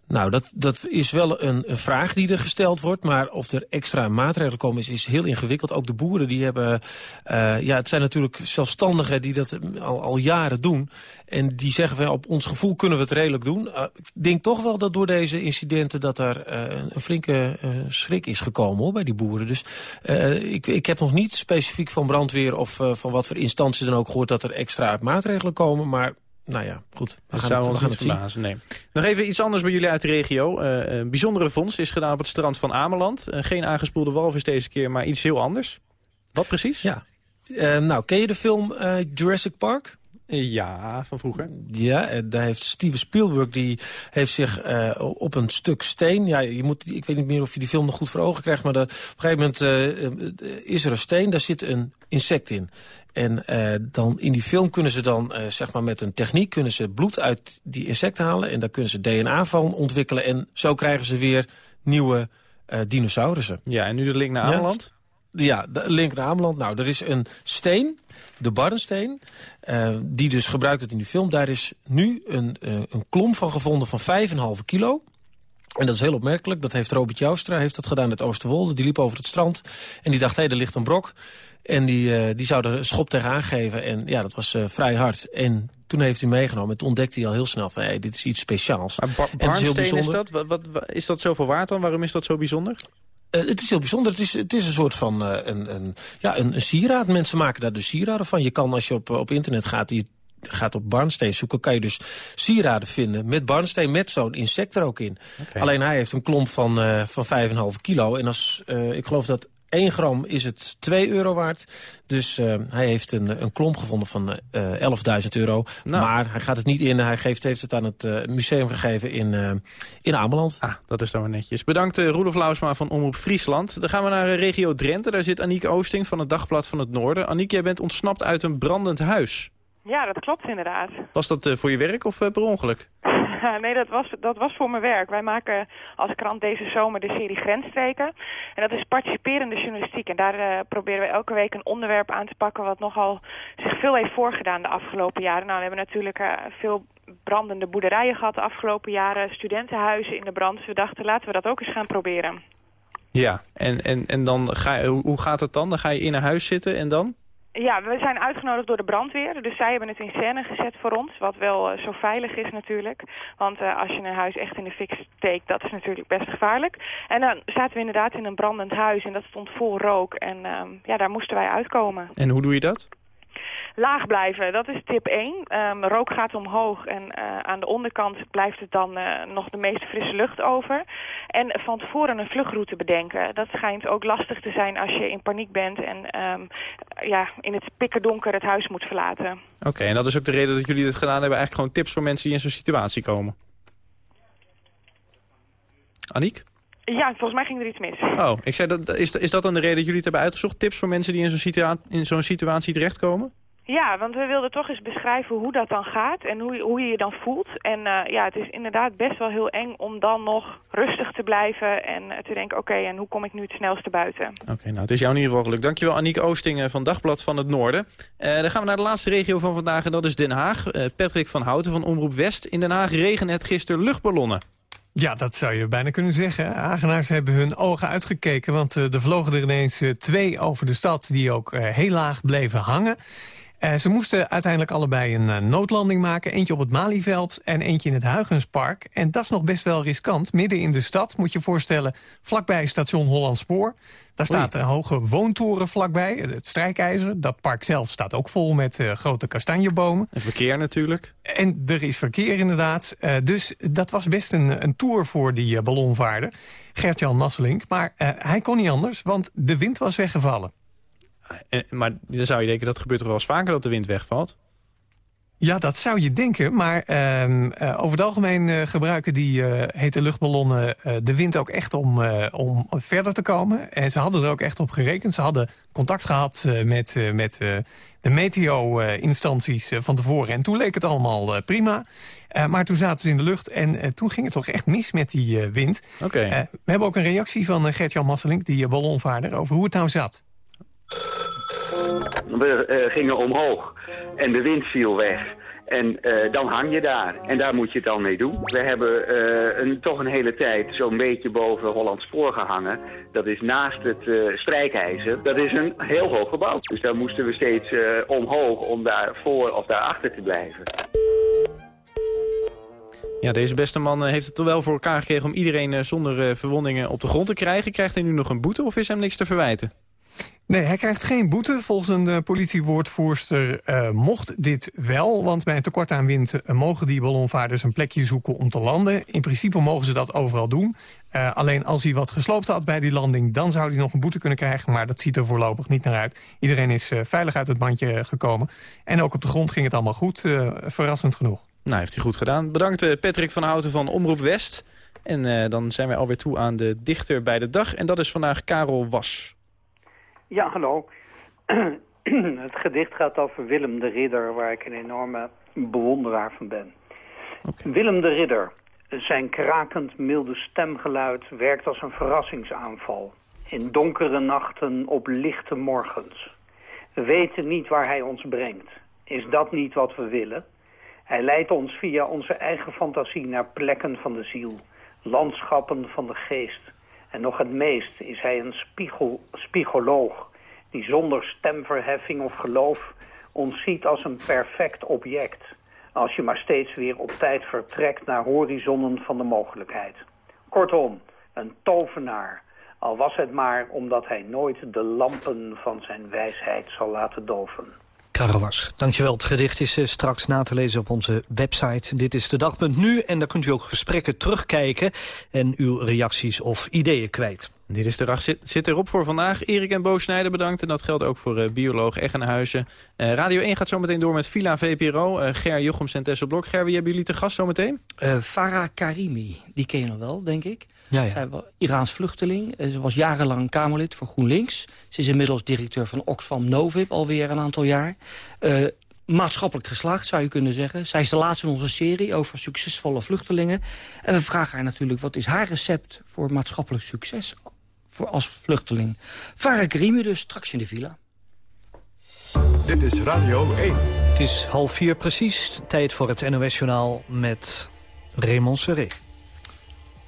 Nou, dat, dat is wel een, een vraag die er gesteld wordt. Maar of er extra maatregelen komen is, is heel ingewikkeld. Ook de boeren die hebben... eh, ja, het zijn natuurlijk zelfstandigen die dat al, al jaren doen. En die zeggen van op ons gevoel kunnen we het redelijk doen. Eh, ik denk toch wel dat door deze incidenten dat eh, een, flinke eh, schrik is gekomen hoor, bij die boeren. Dus eh, ik, ik heb nog niet specifiek van brandweer of eh, van wat voor instanties dan ook gehoord dat er extra maatregelen komen. Maar nou ja, goed. We Dat gaan zou het, we ons gaan niet verbazen, nee. Nog even iets anders bij jullie uit de regio. Eh, een bijzondere vondst is gedaan op het strand van Ameland. Eh, geen aangespoelde walvis deze keer, maar iets heel anders. Wat precies? Ja. Eh, nou, ken je de film eh, Jurassic Park? Ja, van vroeger. Ja, eh, daar heeft Steven Spielberg, die heeft zich eh, op een stuk steen... Ja, je moet, ik weet niet meer of je die film nog goed voor ogen krijgt... maar dat, op een gegeven moment eh, is er een steen, daar zit een insect in. En dan in die film kunnen ze dan, zeg maar met een techniek... kunnen ze bloed uit die insect halen en daar kunnen ze DNA van ontwikkelen... en zo krijgen ze weer nieuwe dinosaurussen. Ja, en nu de link naar Ja. Ameland? Ja, de link naar Ameland. Nou, er is een steen, de Barrensteen, eh, die dus gebruikt wordt in die film. Daar is nu een, eh, een klomp van gevonden van 5,5 kilo. En dat is heel opmerkelijk. Dat heeft Robert Joustra heeft dat gedaan uit Oosterwolde. Die liep over het strand en die dacht, hé, er ligt een brok. En die, eh, die zou er een schop tegenaan geven. En ja, dat was vrij hard. En toen heeft hij meegenomen. En toen ontdekte hij al heel snel van, hé, dit is iets speciaals. Maar bar- En het is heel Barnsteen is bijzonder. dat? Wat- is dat zoveel waard dan? Waarom is dat zo bijzonder? Eh, het is heel bijzonder. Het is, het is een soort van eh, een, een, ja, een, een sieraad. Mensen maken daar dus sieraden van. Je kan als je op, op internet gaat, die gaat op barnsteen zoeken... kan je dus sieraden vinden met barnsteen, met zo'n insect er ook in. Alleen hij heeft een klomp van, eh van 5,5 kilo. En als, ik geloof dat 1 gram is het 2 euro waard. Dus uh, hij heeft een, een klomp gevonden van uh, 11.000 euro. Nou. Maar hij gaat het niet in. Hij geeft, heeft het aan het uh, museum gegeven in, uh, in Ameland. Ah, dat is dan wel netjes. Bedankt uh, Roelof Lausma van Omroep Friesland. Dan gaan we naar regio Drenthe. Daar zit Aniek Oosting van het Dagblad van het Noorden. Aniek, jij bent ontsnapt uit een brandend huis. Ja, dat klopt inderdaad. Was dat voor je werk of per ongeluk? nee, dat was, dat was voor mijn werk. Wij maken als krant deze zomer de serie Grensstreken. En dat is participerende journalistiek. En daar uh, proberen we elke week een onderwerp aan te pakken... wat nogal zich veel heeft voorgedaan de afgelopen jaren. Nou, we hebben natuurlijk uh, veel brandende boerderijen gehad de afgelopen jaren. Studentenhuizen in de brand. Dus we dachten, laten we dat ook eens gaan proberen. Ja, en, en, en dan ga hoe gaat het dan? Dan ga je in een huis zitten en dan? Ja, we zijn uitgenodigd door de brandweer. Dus zij hebben het in scène gezet voor ons. Wat wel uh, zo veilig is natuurlijk. Want uh, als je een huis echt in de fik steekt, dat is natuurlijk best gevaarlijk. En dan zaten we inderdaad in een brandend huis. En dat stond vol rook. En uh, ja, daar moesten wij uitkomen. En hoe doe je dat? Laag blijven, dat is tip 1. Um, rook gaat omhoog en uh, aan de onderkant blijft het dan uh, nog de meest frisse lucht over. En van tevoren een vluchtroute bedenken. Dat schijnt ook lastig te zijn als je in paniek bent en um, ja, in het pikkerdonker het huis moet verlaten. Oké, okay, en dat is ook de reden dat jullie dit gedaan hebben. Eigenlijk gewoon tips voor mensen die in zo'n situatie komen. Aniek? Ja, volgens mij ging er iets mis. Oh, ik zei, dat, is, is dat dan de reden dat jullie het hebben uitgezocht? Tips voor mensen die in zo'n situa zo'n situatie terechtkomen? Ja, want we wilden toch eens beschrijven hoe dat dan gaat en hoe, hoe je je dan voelt. En uh, ja, het is inderdaad best wel heel eng om dan nog rustig te blijven en uh, te denken, oké, okay, en hoe kom ik nu het snelste buiten? Oké, okay, nou het is jou in ieder geval gelukt. Dankjewel Aniek Oostingen van Dagblad van het Noorden. Uh, dan gaan we naar de laatste regio van vandaag en dat is Den Haag. Patrick van Houten van Omroep West. In Den Haag regende het gisteren luchtballonnen. Ja, dat zou je bijna kunnen zeggen. Hagenaars hebben hun ogen uitgekeken, want er vlogen er ineens twee over de stad die ook heel laag bleven hangen. Uh, ze moesten uiteindelijk allebei een uh, noodlanding maken. Eentje op het Malieveld en eentje in het Huigenspark. En dat is nog best wel riskant. Midden in de stad, moet je voorstellen, vlakbij station Hollandspoor. Daar staat een hoge woontoren vlakbij, het strijkijzer. Dat park zelf staat ook vol met uh, grote kastanjebomen. En verkeer natuurlijk. En er is verkeer inderdaad. dus dat was best een, een tour voor die ballonvaarder. Gert-Jan Masselink. Maar hij kon niet anders, want de wind was weggevallen. En, maar dan zou je denken, dat gebeurt toch wel eens vaker dat de wind wegvalt? Ja, dat zou je denken, maar uh, uh, over het algemeen uh, gebruiken die uh, hete luchtballonnen de wind ook echt om, om verder te komen. En ze hadden er ook echt op gerekend. Ze hadden contact gehad met, met de meteo-instanties van tevoren. En toen leek het allemaal prima. maar toen zaten ze in de lucht en toen ging het toch echt mis met die wind. Okay. we hebben ook een reactie van Gert-Jan Masselink, die ballonvaarder, over hoe het nou zat. We uh, gingen omhoog en de wind viel weg. En uh, dan hang je daar. En daar moet je het dan mee doen. We hebben uh, een, toch een hele tijd zo'n beetje boven Holland Spoor gehangen. Dat is naast het strijkijzer. Dat is een heel hoog gebouw. Dus daar moesten we steeds omhoog om daar voor of daar achter te blijven. Ja, deze beste man heeft het toch wel voor elkaar gekregen om iedereen zonder verwondingen op de grond te krijgen. Krijgt hij nu nog een boete of is hem niks te verwijten? Nee, hij krijgt geen boete. Volgens een uh, politiewoordvoerster uh, mocht dit wel. Want bij een tekort aan wind uh, mogen die ballonvaarders een plekje zoeken om te landen. In principe mogen ze dat overal doen. alleen als hij wat gesloopt had bij die landing... dan zou hij nog een boete kunnen krijgen. Maar dat ziet er voorlopig niet naar uit. Iedereen is veilig uit het bandje gekomen. En ook op de grond ging het allemaal goed. verrassend genoeg. Nou, heeft hij goed gedaan. Bedankt Patrick van Houten van Omroep West. En dan zijn wij alweer toe aan de dichter bij de dag. En dat is vandaag Karel Was. Ja, hallo. het gedicht gaat over Willem de Ridder, waar ik een enorme bewonderaar van ben. Okay. Willem de Ridder, zijn krakend milde stemgeluid werkt als een verrassingsaanval. In donkere nachten op lichte morgens. We weten niet waar hij ons brengt. Is dat niet wat we willen? Hij leidt ons via onze eigen fantasie naar plekken van de ziel. Landschappen van de geest en nog het meest is hij een spiegel, spiegoloog... die zonder stemverheffing of geloof ons ziet als een perfect object... als je maar steeds weer op tijd vertrekt naar horizonnen van de mogelijkheid. Kortom, een tovenaar, al was het maar omdat hij nooit de lampen van zijn wijsheid zal laten doven. Karawas, dankjewel. Het gedicht is uh, straks na te lezen op onze website. Dit is de dag.nu en daar kunt u ook gesprekken terugkijken... en uw reacties of ideeën kwijt. Dit is de dag zit, zit erop voor vandaag. Erik en Bo Snijder bedankt. En dat geldt ook voor uh, bioloog Eggenhuizen. Uh, Radio 1 gaat zometeen door met Villa VPRO. Uh, Ger Jochems en Tessel Blok. Ger, wie hebben jullie te gast zometeen? Farah Karimi. Die ken je nog wel, denk ik. Ja, ja. Zij was Iraans vluchteling. Ze was jarenlang Kamerlid voor GroenLinks. Ze is inmiddels directeur van Oxfam Novib alweer een aantal jaar maatschappelijk geslaagd, zou je kunnen zeggen. Zij is de laatste in onze serie over succesvolle vluchtelingen. En we vragen haar natuurlijk, wat is haar recept voor maatschappelijk succes voor als vluchteling? Farah Karimi dus, straks in de villa. Dit is Radio 1. Het is half vier precies, tijd voor het NOS-journaal met Raymond Serré.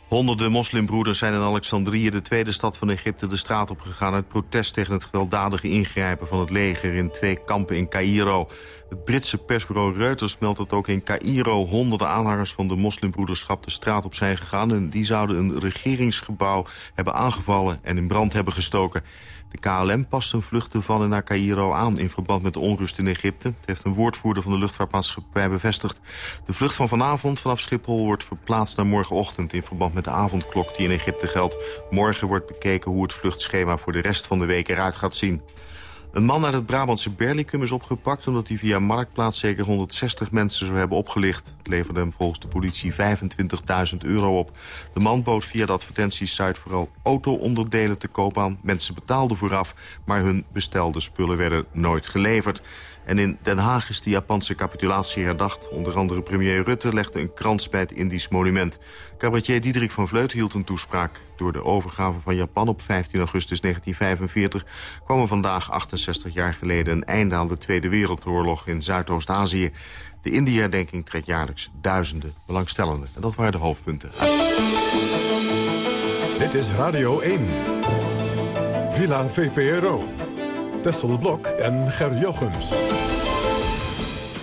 Honderden moslimbroeders zijn in Alexandrië, de tweede stad van Egypte, de straat opgegaan... uit protest tegen het gewelddadige ingrijpen van het leger in twee kampen in Cairo. Het Britse persbureau Reuters meldt dat ook in Cairo... honderden aanhangers van de moslimbroederschap de straat op zijn gegaan... en die zouden een regeringsgebouw hebben aangevallen en in brand hebben gestoken. De KLM past een vluchten van en naar Cairo aan... in verband met de onrust in Egypte. Het heeft een woordvoerder van de luchtvaartmaatschappij bevestigd. De vlucht van vanavond vanaf Schiphol wordt verplaatst naar morgenochtend... in verband met de avondklok die in Egypte geldt. Morgen wordt bekeken hoe het vluchtschema voor de rest van de week eruit gaat zien. Een man uit het Brabantse Berlicum is opgepakt... omdat hij via Marktplaats zeker 160 mensen zou hebben opgelicht. Het leverde hem volgens de politie 25.000 euro op. De man bood via de advertentiesite vooral auto-onderdelen te koop aan. Mensen betaalden vooraf, maar hun bestelde spullen werden nooit geleverd. En in Den Haag is de Japanse capitulatie herdacht. Onder andere premier Rutte legde een krans bij het Indisch monument. Cabaretier Diederik van Vleut hield een toespraak. Door de overgave van Japan op 15 augustus 1945... kwam er vandaag 68 jaar geleden een einde aan de Tweede Wereldoorlog in Zuidoost-Azië. De Indië-herdenking trekt jaarlijks duizenden belangstellenden. En dat waren de hoofdpunten. Dit is Radio 1. Villa VPRO. Tessel Blok en Ger Jochems.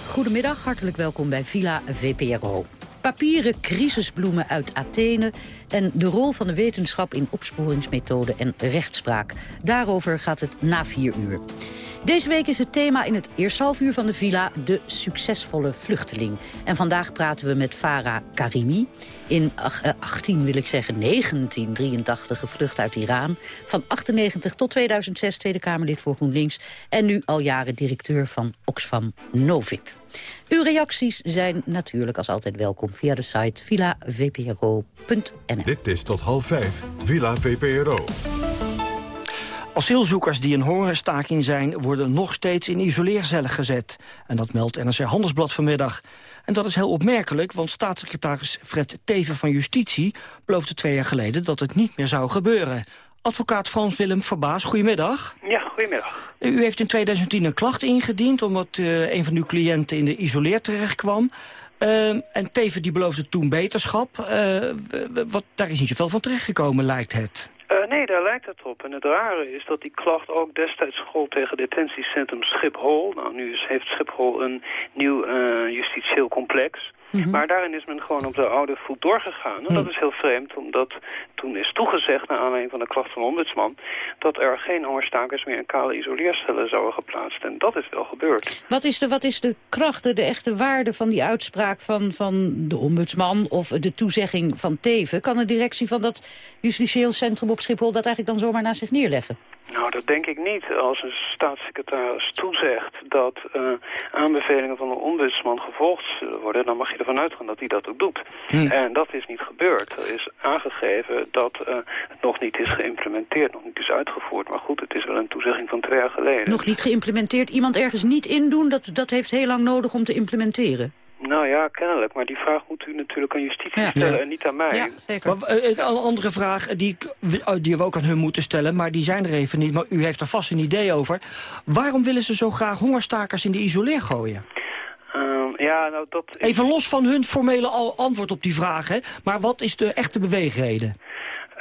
Goedemiddag, hartelijk welkom bij Villa VPRO. Papieren crisisbloemen uit Athene en de rol van de wetenschap in opsporingsmethode en rechtspraak. Daarover gaat het na vier uur. Deze week is het thema in het eerste half uur van de villa de succesvolle vluchteling. En vandaag praten we met Farah Karimi. In 18, eh, wil ik zeggen, 1983 gevlucht uit Iran. Van 98 tot 2006 Tweede Kamerlid voor GroenLinks. En nu al jaren directeur van Oxfam Novib. Uw reacties zijn natuurlijk als altijd welkom via de site villavpro.nl. Dit is tot half vijf, Villa VPRO. Asielzoekers die in hongerstaking zijn... worden nog steeds in isoleercellen gezet. En dat meldt NRC Handelsblad vanmiddag. En dat is heel opmerkelijk, want staatssecretaris Fred Teven van Justitie... beloofde twee jaar geleden dat het niet meer zou gebeuren. Advocaat Frans Willem Verbaas, goedemiddag. Ja, goedemiddag. U heeft in 2010 een klacht ingediend... omdat uh, een van uw cliënten in de isoleer terecht kwam. Uh, en Teven die beloofde toen beterschap. Uh, wat, daar is niet zoveel van terechtgekomen, lijkt het. Uh, nee, daar lijkt het op. En het rare is dat die klacht ook destijds gold tegen detentiecentrum Schiphol. Nou, nu heeft Schiphol een nieuw uh, justitieel complex. Mhm. Maar daarin is men gewoon op de oude voet doorgegaan. En mhm. dat is heel vreemd, omdat toen is toegezegd... naar aanleiding van de klacht van de ombudsman... dat er geen hongerstakers meer in kale isoleercellen zouden geplaatst. En dat is wel gebeurd. Wat is de, wat is de kracht, de echte waarde van die uitspraak van, van de ombudsman... of de toezegging van Teven? Kan de directie van dat justitieel centrum op Schiphol... dat eigenlijk dan zomaar naast zich neerleggen? Nou, dat denk ik niet. Als een staatssecretaris toezegt dat uh, aanbevelingen van de ombudsman gevolgd zullen worden... dan mag je ervan uitgaan dat hij dat ook doet. Hm. En dat is niet gebeurd. Er is aangegeven dat uh, het nog niet is geïmplementeerd, nog niet is uitgevoerd. Maar goed, het is wel een toezegging van twee jaar geleden. Nog niet geïmplementeerd? Iemand ergens niet indoen? Dat, dat heeft heel lang nodig om te implementeren. Nou ja, kennelijk. Maar die vraag moet u natuurlijk aan justitie stellen en niet aan mij. Ja, zeker. Maar, uh, een andere vraag die, oh, die we ook aan hun moeten stellen, maar die zijn er even niet. Maar u heeft er vast een idee over. Waarom willen ze zo graag hongerstakers in de isoleer gooien? Uh, ja, nou dat... Even los van hun formele antwoord op die vraag, hè. Maar wat is de echte beweegreden?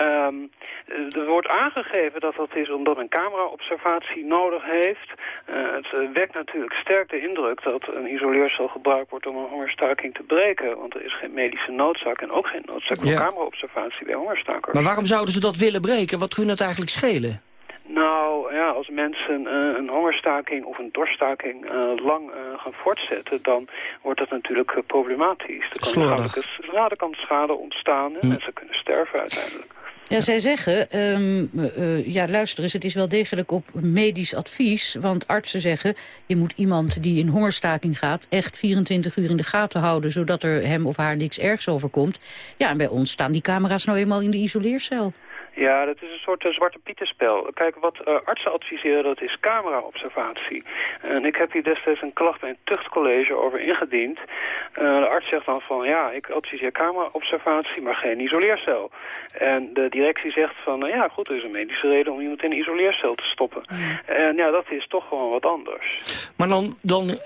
Um, er wordt aangegeven dat dat is omdat een cameraobservatie nodig heeft. Uh, het eh, wekt natuurlijk sterk de indruk dat een isoleercel gebruikt wordt om een hongerstaking te breken. Want er is geen medische noodzaak en ook geen noodzaak voor ja. cameraobservatie bij hongerstakers. Maar waarom zouden ze dat willen breken? Wat kunnen het eigenlijk schelen? Nou ja, als mensen uh, een hongerstaking of een dorststaking uh, lang uh, gaan voortzetten, dan wordt dat natuurlijk problematisch. Er kan, schade, er kan schade ontstaan en hm. mensen kunnen sterven uiteindelijk. Ja, zij zeggen, ehm, eh, ja luister eens, het is wel degelijk op medisch advies. Want artsen zeggen, je moet iemand die in hongerstaking gaat... echt 24 uur in de gaten houden, zodat er hem of haar niks ergs overkomt. Ja, en bij ons staan die camera's nou eenmaal in de isoleercel. Ja, dat is een soort uh, zwarte pietenspel. Kijk, wat uh, artsen adviseren, dat is camera-observatie. En ik heb hier destijds een klacht bij een tuchtcollege over ingediend. Uh, de arts zegt dan van, ja, ik adviseer camera-observatie, maar geen isoleercel. En de directie zegt van, ja, goed, er is een medische reden om iemand in een isoleercel te stoppen. En ja, dat is toch gewoon wat anders. Maar dan, dan,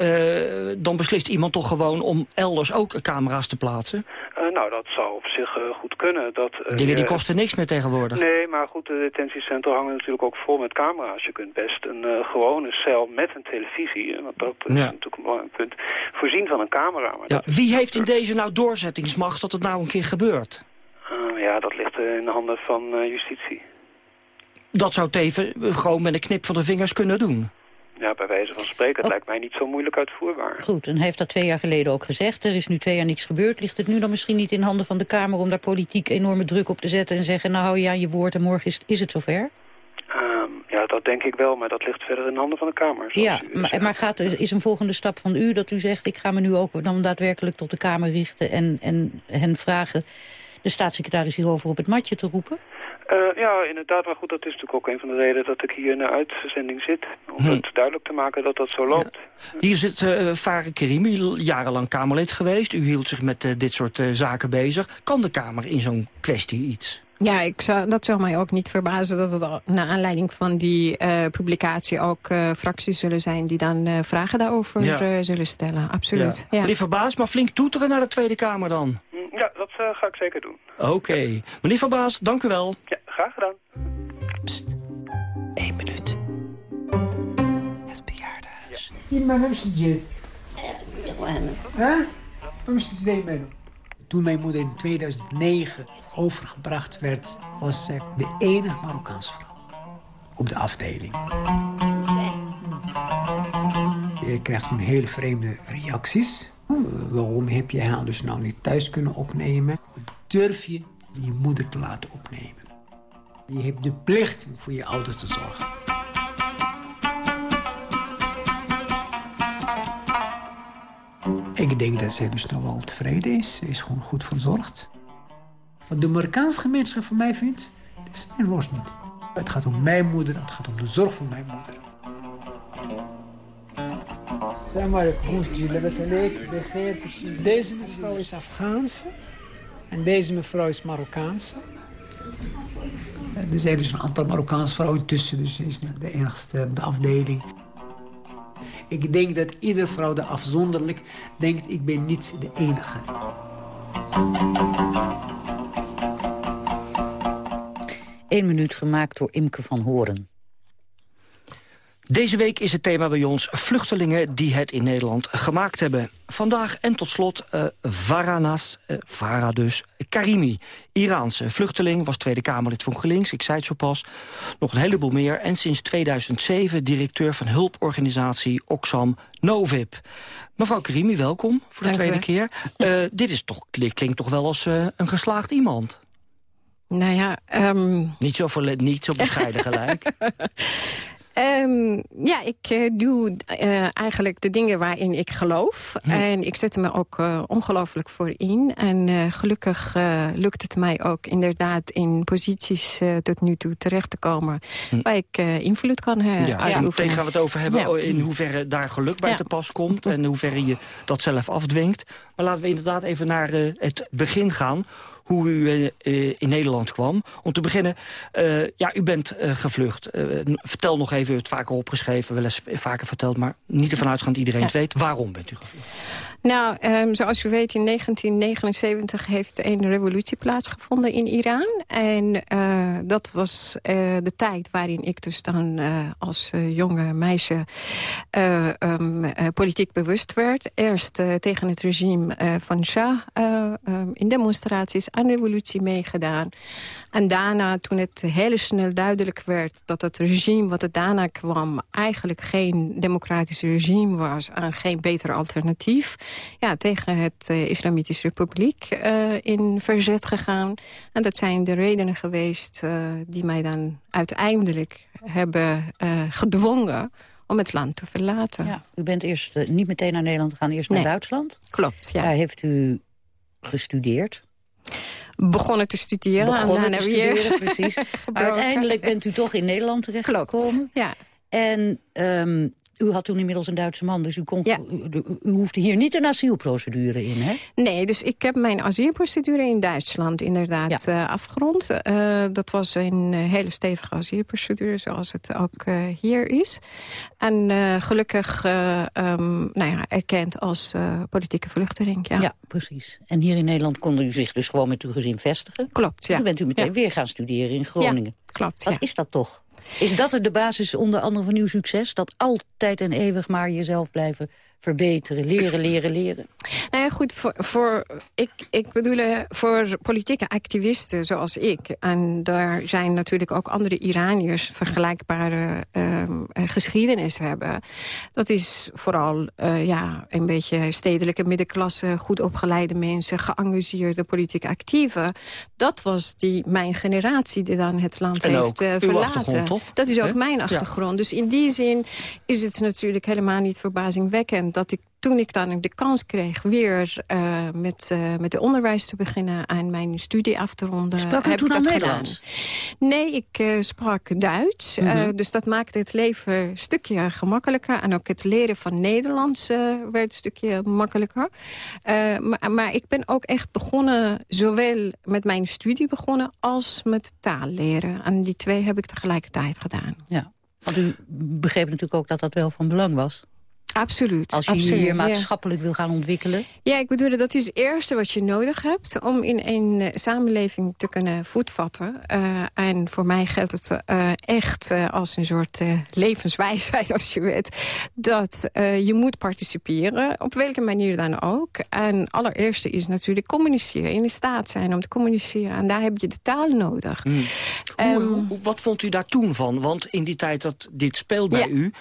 dan beslist iemand toch gewoon om elders ook camera's te plaatsen? nou, dat zou op zich goed kunnen. Dat, Dingen die kosten niks meer tegenwoordig. Nee, maar goed, de detentiecentra hangen natuurlijk ook vol met camera's. Je kunt best een uh, gewone cel met een televisie, want dat is natuurlijk een belangrijk punt, voorzien van een camera. Maar ja, wie heeft in deze nou doorzettingsmacht dat het nou een keer gebeurt? Uh, ja, dat ligt in de handen van uh, justitie. Dat zou Teven gewoon met een knip van de vingers kunnen doen? Ja, bij wijze van spreken. Het oh. lijkt mij niet zo moeilijk uitvoerbaar. Goed, en hij heeft dat twee jaar geleden ook gezegd. Er is nu twee jaar niks gebeurd. Ligt het nu dan misschien niet in handen van de Kamer... om daar politiek enorme druk op te zetten en zeggen... nou hou je aan je woord en morgen is, is het zover? Um, ja, dat denk ik wel, maar dat ligt verder in handen van de Kamer. Ja, maar, maar gaat, is een volgende stap van u dat u zegt... ik ga me nu ook dan daadwerkelijk tot de Kamer richten en, en hen vragen... de staatssecretaris hierover op het matje te roepen? Uh, ja, inderdaad. Maar goed, dat is natuurlijk ook een van de redenen dat ik hier in de uitzending zit. Om hm. het duidelijk te maken dat dat zo loopt. Hier zit uh, Farah Kerimi, jarenlang Kamerlid geweest. U hield zich met uh, dit soort zaken bezig. Kan de Kamer in zo'n kwestie iets? Ja, ik zou, dat zou mij ook niet verbazen dat het naar aanleiding van die uh, publicatie ook uh, fracties zullen zijn die dan uh, vragen daarover ja. zullen stellen. Absoluut. Ja. Ja. Meneer Verbaas, maar flink toeteren naar de Tweede Kamer dan? Ja, dat ga ik zeker doen. Oké. Okay. Meneer Verbaas, dank u wel. Ja, graag gedaan. Pst. Eén minuut. Het bejaardenhuis. Ja. maar waar is het? Huh? Waar is het Toen mijn moeder in 2009 overgebracht werd, was zij de enige Marokkaanse vrouw op de afdeling. Je krijgt een hele vreemde reacties. Waarom heb je haar dus nou niet thuis kunnen opnemen? Durf je je moeder te laten opnemen? Je hebt de plicht voor je ouders te zorgen. Ik denk dat zij dus nog wel tevreden is. Ze is gewoon goed verzorgd. Wat de Marokkaanse gemeenschap van mij vindt, dat is mijn los niet. Het gaat om mijn moeder, het gaat om de zorg voor mijn moeder. Deze mevrouw is Afghaanse en deze mevrouw is Marokkaanse. Er zijn dus een aantal Marokkaanse vrouwen tussen, dus ze is de enigste op de afdeling. Ik denk dat iedere vrouw de afzonderlijk denkt, ik ben niet de enige. Eén minuut gemaakt door Imke van Horen. Deze week is het thema bij ons vluchtelingen die het in Nederland gemaakt hebben. Vandaag en tot slot uh, Varanas, uh, Vara dus, Karimi. Iraanse vluchteling, was Tweede Kamerlid van GroenLinks, ik zei het zo pas. Nog een heleboel meer en sinds 2007 directeur van hulporganisatie Oxfam Novib. Mevrouw Karimi, welkom voor de tweede keer. Uh, dit is toch, klinkt toch wel als een geslaagd iemand? Nou ja... Um... Niet, zo niet zo bescheiden gelijk. Um, ja, ik uh, doe uh, eigenlijk de dingen waarin ik geloof. Hm. En ik zet me ook uh, ongelooflijk voor in. En gelukkig lukt het mij ook inderdaad in posities tot nu toe terecht te komen... Hm. waar ik invloed kan ja, uitoefenen. Meteen gaan we het over hebben ja. in hoeverre daar geluk bij ja. te pas komt... en in hoeverre je dat zelf afdwingt. Maar laten we inderdaad even naar het begin gaan hoe u uh, in Nederland kwam. Om te beginnen, uh, ja, u bent gevlucht. vertel nog even, u het vaker opgeschreven, wel eens vaker verteld... maar niet ervan uitgaan dat iedereen ja. het weet. Waarom bent u gevlucht? Nou, um, zoals u weet, in 1979 heeft een revolutie plaatsgevonden in Iran. En uh, dat was uh, de tijd waarin ik dus dan uh, als jonge meisje um, politiek bewust werd. Eerst tegen het regime van Shah um, in demonstraties aan revolutie meegedaan. En daarna, toen het heel snel duidelijk werd... dat het regime wat er daarna kwam... eigenlijk geen democratisch regime was... en geen beter alternatief... Ja, tegen het uh, Islamitische Republiek uh, in verzet gegaan. En dat zijn de redenen geweest uh, die mij dan uiteindelijk hebben gedwongen om het land te verlaten. Ja, u bent eerst uh, niet meteen naar Nederland gegaan, eerst naar Duitsland. Klopt, ja. Daar heeft u gestudeerd. Begonnen te studeren. Begonnen te studeren, precies. uiteindelijk bent u toch in Nederland terechtgekomen. ja. En um, u had toen inmiddels een Duitse man, dus u, kon, ja. u, u, hoefde hier niet een asielprocedure in, hè? Nee, dus ik heb mijn asielprocedure in Duitsland inderdaad ja. uh, afgerond. Uh, dat was een uh, hele stevige asielprocedure, zoals het ook hier is. En gelukkig um, nou ja, erkend als politieke vluchteling, ja. Ja, precies. En hier in Nederland kon u zich dus gewoon met uw gezin vestigen? Klopt, ja. Toen bent u meteen weer gaan studeren in Groningen. Klopt, Wat is dat toch? Is dat de basis onder andere van uw succes? Dat altijd en eeuwig maar jezelf blijven verbeteren, leren, leren, leren? Nou ja, goed, voor, voor, ik, ik bedoel voor politieke activisten zoals ik... en daar zijn natuurlijk ook andere Iraniërs vergelijkbare um, geschiedenis hebben... dat is vooral uh, ja, een beetje stedelijke middenklasse... goed opgeleide mensen, geëngageerde politiek actieven. Dat was die, mijn generatie die dan het land en heeft uh, verlaten. Toch? Dat is ook He? mijn achtergrond. Ja. Dus in die zin is het natuurlijk helemaal niet verbazingwekkend... dat ik toen ik dan de kans kreeg weer uh, met, uh, met het onderwijs te beginnen... en mijn studie af te ronden, sprak heb toen ik dat al gedaan. Nederlands? Nee, ik uh, sprak Duits. Mm -hmm. dus dat maakte het leven een stukje gemakkelijker. En ook het leren van Nederlands werd een stukje makkelijker. maar, maar ik ben ook echt begonnen, zowel met mijn studie begonnen... als met taal leren. En die twee heb ik tegelijkertijd gedaan. Ja, want u begreep natuurlijk ook dat dat wel van belang was. Absoluut. Als je absoluut, hier maatschappelijk ja. wil gaan ontwikkelen? Ja, ik bedoel, dat is het eerste wat je nodig hebt... om in een uh, samenleving te kunnen voetvatten. Uh, en voor mij geldt het uh, echt als een soort levenswijsheid, als je weet... dat je moet participeren, op welke manier dan ook. En allereerste is natuurlijk communiceren. In de staat zijn om te communiceren. En daar heb je de taal nodig. Hmm. Um, hoe, hoe, wat vond u daar toen van? Want in die tijd dat dit speelt bij ja. u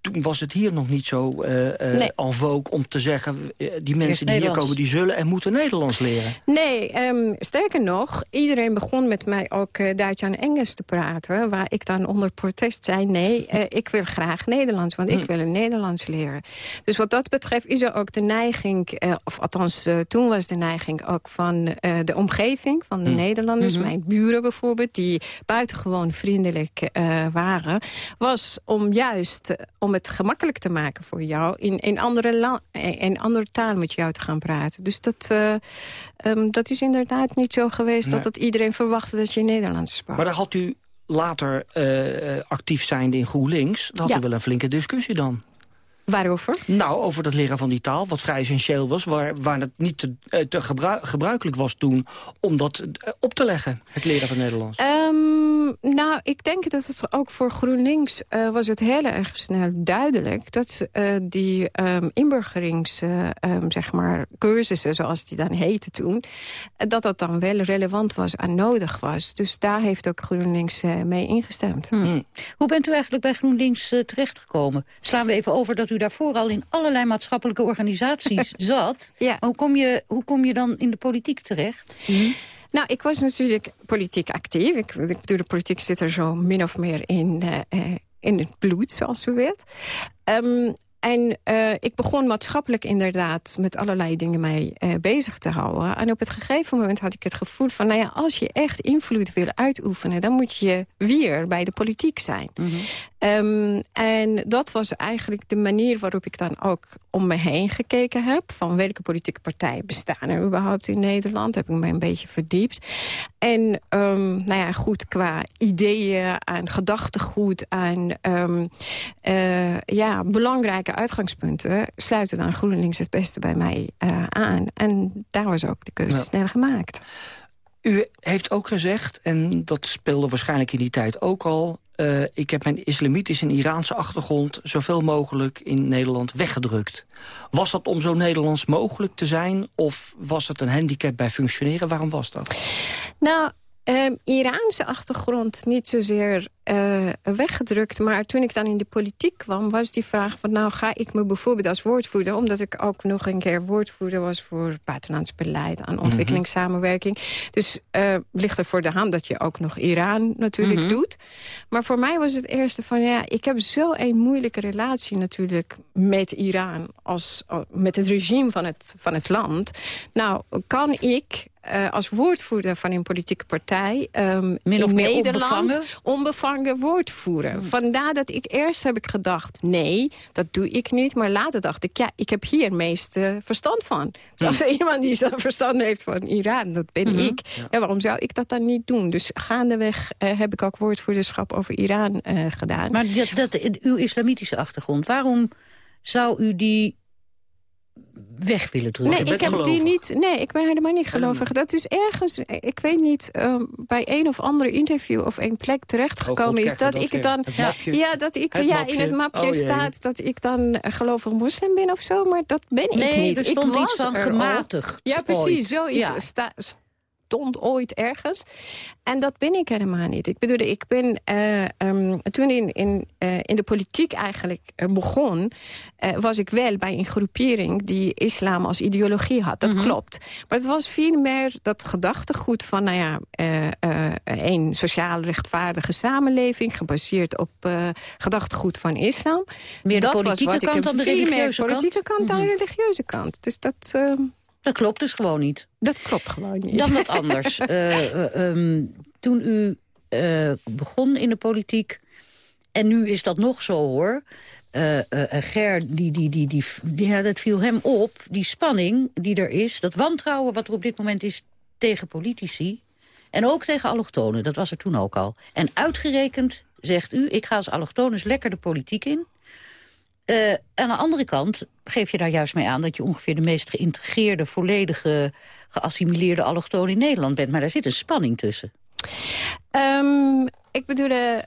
toen was het hier nog niet zo uh, nee. en vogue om te zeggen... Uh, die mensen die hier komen, die zullen en moeten Nederlands leren. Nee, um, sterker nog, iedereen begon met mij ook uh, Duits en Engels te praten... waar ik dan onder protest zei, nee, ik wil graag Nederlands... want ik hmm. wil een Nederlands leren. Dus wat dat betreft is er ook de neiging... of althans, toen was de neiging ook van de omgeving van de hmm. Nederlanders... Mhm. -hmm. mijn buren bijvoorbeeld, die buitengewoon vriendelijk waren... was om juist om het gemakkelijk te maken voor jou... in een andere, in andere taal met jou te gaan praten. Dus dat, uh, um, dat is inderdaad niet zo geweest... Nee. dat het iedereen verwachtte dat je Nederlands sprak. Maar daar had u later uh, actief zijnde in GroenLinks... daar had ja. u wel een flinke discussie dan. Waarover? Nou, over dat leren van die taal, wat vrij essentieel was... waar, waar het niet te, te gebru gebruikelijk was toen om dat op te leggen, het leren van Nederlands. Um, nou, ik denk dat het ook voor GroenLinks uh, was het heel erg snel duidelijk... dat uh, die um, inburgerings, uh, um, zeg maar, cursussen, zoals die dan heette toen... dat dat dan wel relevant was en nodig was. Dus daar heeft ook GroenLinks mee ingestemd. Hmm. Hoe bent u eigenlijk bij GroenLinks terechtgekomen? Slaan we even over dat u daarvoor al in allerlei maatschappelijke organisaties zat. Ja. Hoe kom, je, hoe kom je dan in de politiek terecht? Mm. Nou, ik was natuurlijk politiek actief. Ik, ik bedoel, de politiek zit er zo min of meer in, uh, in het bloed, zoals u weet. Um, en uh, ik begon maatschappelijk inderdaad met allerlei dingen mee uh, bezig te houden. En op het gegeven moment had ik het gevoel van... nou ja, als je echt invloed wil uitoefenen... dan moet je weer bij de politiek zijn. Mhm. Mm -hmm. um, en dat was eigenlijk de manier waarop ik dan ook om me heen gekeken heb... van welke politieke partijen bestaan er überhaupt in Nederland. Heb ik me een beetje verdiept. En um, nou ja, goed, qua ideeën en gedachtegoed... en um, uh, ja, belangrijke uitgangspunten sluiten dan GroenLinks het beste bij mij uh, aan. En daar was ook de keuze ja. snel gemaakt. U heeft ook gezegd, en dat speelde waarschijnlijk in die tijd ook al... Uh, ik heb mijn islamitische en Iraanse achtergrond... zoveel mogelijk in Nederland weggedrukt. Was dat om zo Nederlands mogelijk te zijn... of was het een handicap bij functioneren? Waarom was dat? Nou, Um, Iraanse achtergrond niet zozeer uh, weggedrukt. Maar toen ik dan in de politiek kwam, was die vraag van... nou ga ik me bijvoorbeeld als woordvoerder... omdat ik ook nog een keer woordvoerder was... voor buitenlands beleid aan mhm. ontwikkelingssamenwerking. Dus uh, ligt er voor de hand dat je ook nog Iran natuurlijk mhm. doet. Maar voor mij was het eerste van... ja, ik heb zo een moeilijke relatie natuurlijk met Iran... Als, met het regime van het, van het land. Nou, kan ik uh, als woordvoerder van een politieke partij... Um, Min of in Nederland onbevangen, onbevangen woordvoeren. Hmm. Vandaar dat ik eerst heb ik gedacht... nee, dat doe ik niet. Maar later dacht ik, ja, ik heb hier het meeste verstand van. Zoals hmm. iemand die zo'n verstand heeft van Iran, dat ben hmm. ik. Ja. waarom zou ik dat dan niet doen? Dus gaandeweg uh, heb ik ook woordvoerderschap over Iran uh, gedaan. Maar dat, dat, uw islamitische achtergrond, waarom zou u die weg willen drukken. Nee, ik heb die niet. Nee, ik ben helemaal niet gelovig. Dat is ergens, ik weet niet, uh, bij een of andere interview of een plek terechtgekomen oh, is dat ik dan. Ja, dat ik ja, in het mapje oh, staat dat ik dan gelovig moslim ben of zo, maar dat ben ik niet. Er stond ik iets van gematigd. Ja, precies, zoiets. Ja stond ooit ergens. En dat ben ik helemaal niet. Ik bedoel, ik ben uh, um, toen in, in, uh, in de politiek eigenlijk uh, begon... was ik wel bij een groepering die islam als ideologie had. Dat mm -hmm. klopt. Maar het was veel meer dat gedachtegoed van... nou ja, een sociaal rechtvaardige samenleving... gebaseerd op gedachtegoed van islam. Meer de dat politieke kant dan de religieuze kant? politieke kant dan de mhm. religieuze kant. Dus dat... Ehm, dat klopt dus gewoon niet. Dat klopt gewoon niet. Dan wat anders. uh, um, toen u uh, begon in de politiek... en nu is dat nog zo, hoor... Uh, Ger, die, die, die, die, die, ja, dat viel hem op. Die spanning die er is, dat wantrouwen wat er op dit moment is tegen politici... en ook tegen allochtonen, dat was er toen ook al. En uitgerekend zegt u, ik ga als allochtones lekker de politiek in... Uh, aan de andere kant geef je daar juist mee aan... dat je ongeveer de meest geïntegreerde, volledige... geassimileerde allochtoon in Nederland bent. Maar daar zit een spanning tussen. Um, ik bedoel,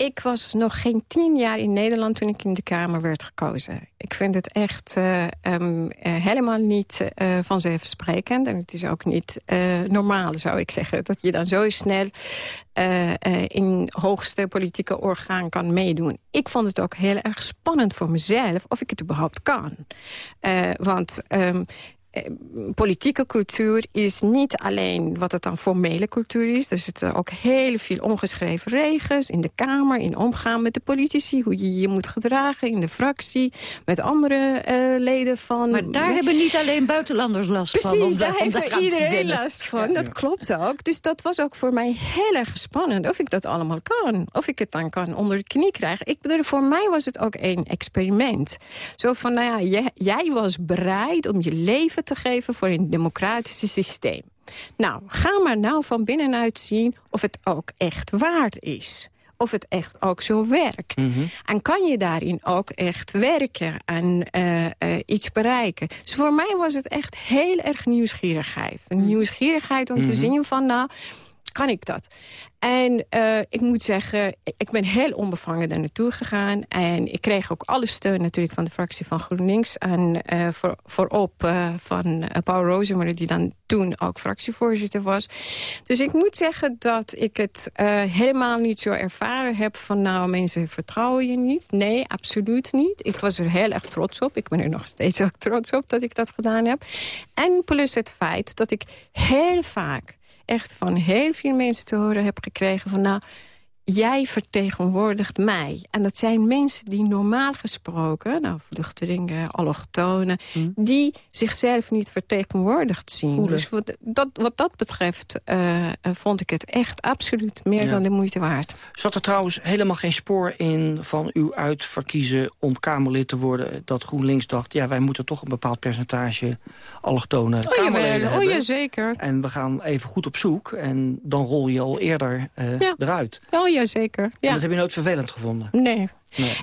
ik was nog geen tien jaar in Nederland toen ik in de Kamer werd gekozen. Ik vind het echt uh, um, uh, helemaal niet uh, vanzelfsprekend. En het is ook niet normaal, zou ik zeggen. Dat je dan zo snel in hoogste politieke orgaan kan meedoen. Ik vond het ook heel erg spannend voor mezelf of ik het überhaupt kan. want um, eh, politieke cultuur is niet alleen wat het dan formele cultuur is. Er zitten ook heel veel ongeschreven regels in de Kamer... in omgaan met de politici, hoe je je moet gedragen in de fractie... met andere uh, leden van... Maar daar hebben niet alleen buitenlanders last Precies, van. Precies, daar heeft er iedereen last van. Dat klopt ook. Dus dat was ook voor mij heel erg spannend. Of ik dat allemaal kan. Of ik het dan kan onder de knie krijgen. Ik bedoel, voor mij was het ook een experiment. Zo van, nou ja, jij, jij was bereid om je leven te geven voor een democratisch systeem. Nou, ga maar nou van binnenuit zien of het ook echt waard is of het echt ook zo werkt. Mhm. En kan je daarin ook echt werken en uh, uh, iets bereiken. Dus voor mij was het echt heel erg nieuwsgierigheid. Een mhm. nieuwsgierigheid om te mhm. zien van... nou, kan ik dat? En uh, ik moet zeggen, ik ben heel onbevangen daar naartoe gegaan. En ik kreeg ook alle steun natuurlijk van de fractie van GroenLinks. En uh, voor, voorop uh, van Paul Rozemuller, die dan toen ook fractievoorzitter was. Dus ik moet zeggen dat ik het helemaal niet zo ervaren heb van... nou, mensen vertrouwen je niet. Nee, absoluut niet. Ik was er heel erg trots op. Ik ben er nog steeds ook trots op dat ik dat gedaan heb. En plus het feit dat ik heel vaak echt van heel veel mensen te horen heb gekregen... van nou, jij vertegenwoordigt mij. En dat zijn mensen die normaal gesproken, nou, vluchtelingen, allochtonen... Mm. die zichzelf niet vertegenwoordigd zien. Dus wat dat, wat dat betreft uh, vond ik het echt absoluut meer dan de moeite waard. Zat er trouwens helemaal geen spoor in van uw uitverkiezen om Kamerlid te worden... dat GroenLinks dacht, ja, wij moeten toch een bepaald percentage allochtonen oh, Kamerleden jawel. hebben. Oh ja, zeker. En we gaan even goed op zoek en dan rol je al eerder uh, ja. eruit. Oh ja, zeker. Ja. Dat heb je nooit vervelend gevonden? Nee,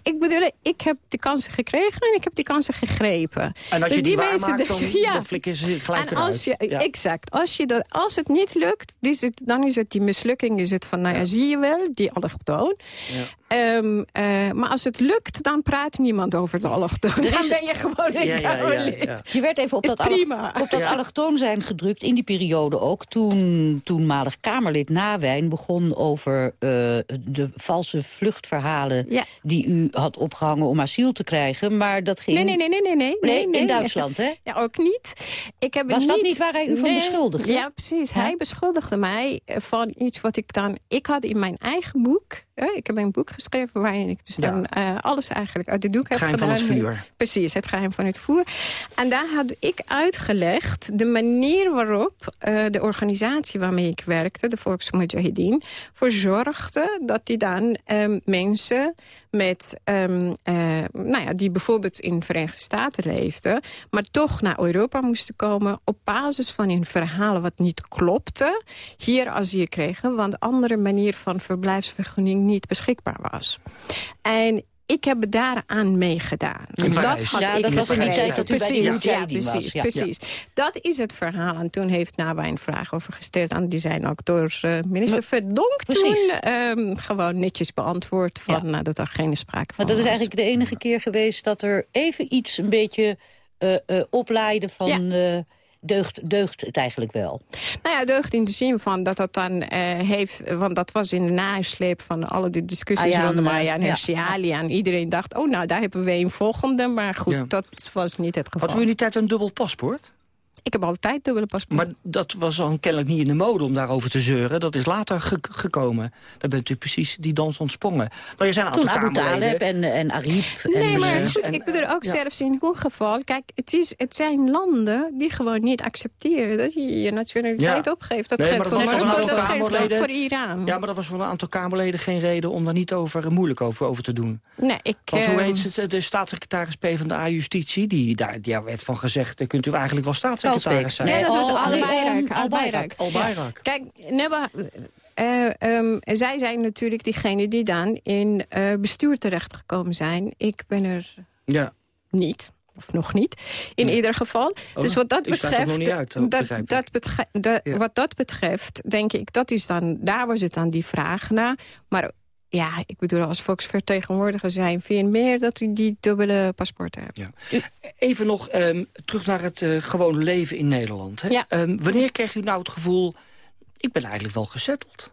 Ik bedoel, ik heb die kansen gekregen en ik heb die kansen gegrepen. En als je Dus die, mensen dan, de- ja. dan flikken ze gelijk en als je. Ja. Exact. Als, je dat, als het niet lukt, is het, dan is het die mislukking. Is het van, nou ja, zie je wel, die allochtoon. Ehm, eh, maar als het lukt, dan praat niemand over de allochtoon. Er Dan is- ben je gewoon een Ja, ja, ja, Kamerlid. ja. Je werd even op dat, Prima. op dat allochtoon zijn gedrukt in die periode ook. Toen toenmalig Kamerlid Nawijn begon over eh, de valse vluchtverhalen... die u had opgehangen om asiel te krijgen. Maar dat ging... Nee, nee, nee, nee, nee, nee. Nee, nee, in. Duitsland, hè? Ja, ook niet. Ik heb Was het dat niet, niet waar hij u van beschuldigde? Ja, precies. Hij beschuldigde mij van iets wat ik dan... Ik had in mijn eigen boek... hè, ik heb een boek geschreven waarin ik dus Ja. dan eh, alles eigenlijk uit de doek heb geheim van gedaan. het vuur. Precies, het geheim van het voer. En daar had ik uitgelegd de manier waarop eh, de organisatie waarmee ik werkte... de Volksmujahideen, voor zorgde dat die dan ehm, mensen met, ehm, eh, nou ja, die bijvoorbeeld in de Verenigde Staten leefden... maar toch naar Europa moesten komen op basis van hun verhalen wat niet klopte... hier asiel kregen, want andere manier van verblijfsvergunning niet beschikbaar was. En ik heb daaraan meegedaan. Dat had Ja, ik dat was in die tijd dat u bij de Precies, ja, was, precies, ja. precies. Dat is het verhaal. En toen heeft Nabij een vraag over gesteld. En die zijn ook door eh, minister Verdonk Precies. toen ehm, gewoon netjes beantwoord. Van, nou, dat er geen sprake van Maar dat is eigenlijk de enige keer geweest dat er even iets een beetje eh eh, oplaaide van... deugt, deugt het eigenlijk wel. Nou ja, deugd in de zin van dat dat dan eh, heeft... Want dat was in de nasleep van alle de discussies Ayaan, rondom Ayaan ja. Hirsi En iedereen dacht, oh nou, daar hebben we een volgende. Maar goed, Ja. dat was niet het geval. Had u in die tijd een dubbel paspoort? Ik heb altijd dubbele paspoort. Maar dat was dan kennelijk niet in de mode om daarover te zeuren. Dat is later ge- gekomen. Daar bent u precies die dans ontsprongen. Maar je zijn een Toen aantal Abu Kamerleden. Taleb en, en Ariep. Nee, en, maar eh, goed, en, ik bedoel ook ja. zelfs in hun geval... Kijk, het, is, het zijn landen die gewoon niet accepteren... dat je je nationaliteit Ja. opgeeft. Dat Nee, geldt maar voor dat Marokko, geldt ook Kamerleden- voor Iran. Ja, maar dat was voor een aantal Kamerleden geen reden om daar niet over eh, moeilijk over, over te doen. Nee, ik... Want hoe ehm, heet het? De staatssecretaris PvdA Justitie, die, daar, daar werd van gezegd... eh, kunt u eigenlijk wel staatssecretaris Nee, dat was Oh, Al nee, Bayrak. Al Al Bayrak. Bayrak. Al Bayrak. Kijk, Nebba, eh, ehm, zij zijn natuurlijk diegene die dan in eh, bestuur terechtgekomen zijn. Ik ben er Ja. niet. Of nog niet, in ieder geval. Oh, dus wat dat betreft, uit, dat, dat betre- de- Ja. wat dat betreft, denk ik, dat is dan, daar was het dan die vraag naar. Maar ja, ik bedoel, als volksvertegenwoordiger zijn veel meer dat u die dubbele paspoorten hebt. Ja. Even nog ehm, terug naar het eh, gewone leven in Nederland. Hè? Ja. Ehm, wanneer kreeg u nou het gevoel... ik ben eigenlijk wel gezetteld?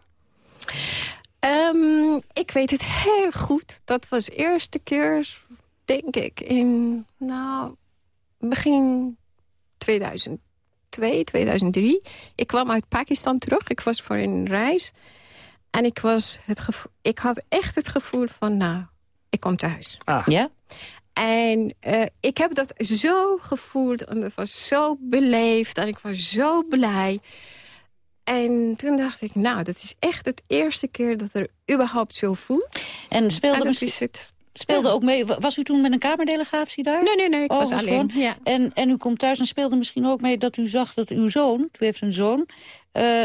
Ehm, ik weet het heel goed. Dat was de eerste keer, denk ik, in nou, begin 2002, 2003. Ik kwam uit Pakistan terug. Ik was voor een reis. En ik, was het gevo- ik had echt het gevoel van, nou, ik kom thuis. Ah. Ja? En eh, ik heb dat zo gevoeld. En het was zo beleefd. En ik was zo blij. En toen dacht ik, nou, dat is echt het eerste keer dat er überhaupt zo voelt. En speelde, En misschien- het. speelde ook mee... Was u toen met een Kamerdelegatie daar? Nee, nee, nee, ik Oh, was alleen. gewoon- Ja. En, en u komt thuis en speelde misschien ook mee dat u zag dat uw zoon... u heeft een zoon... eh,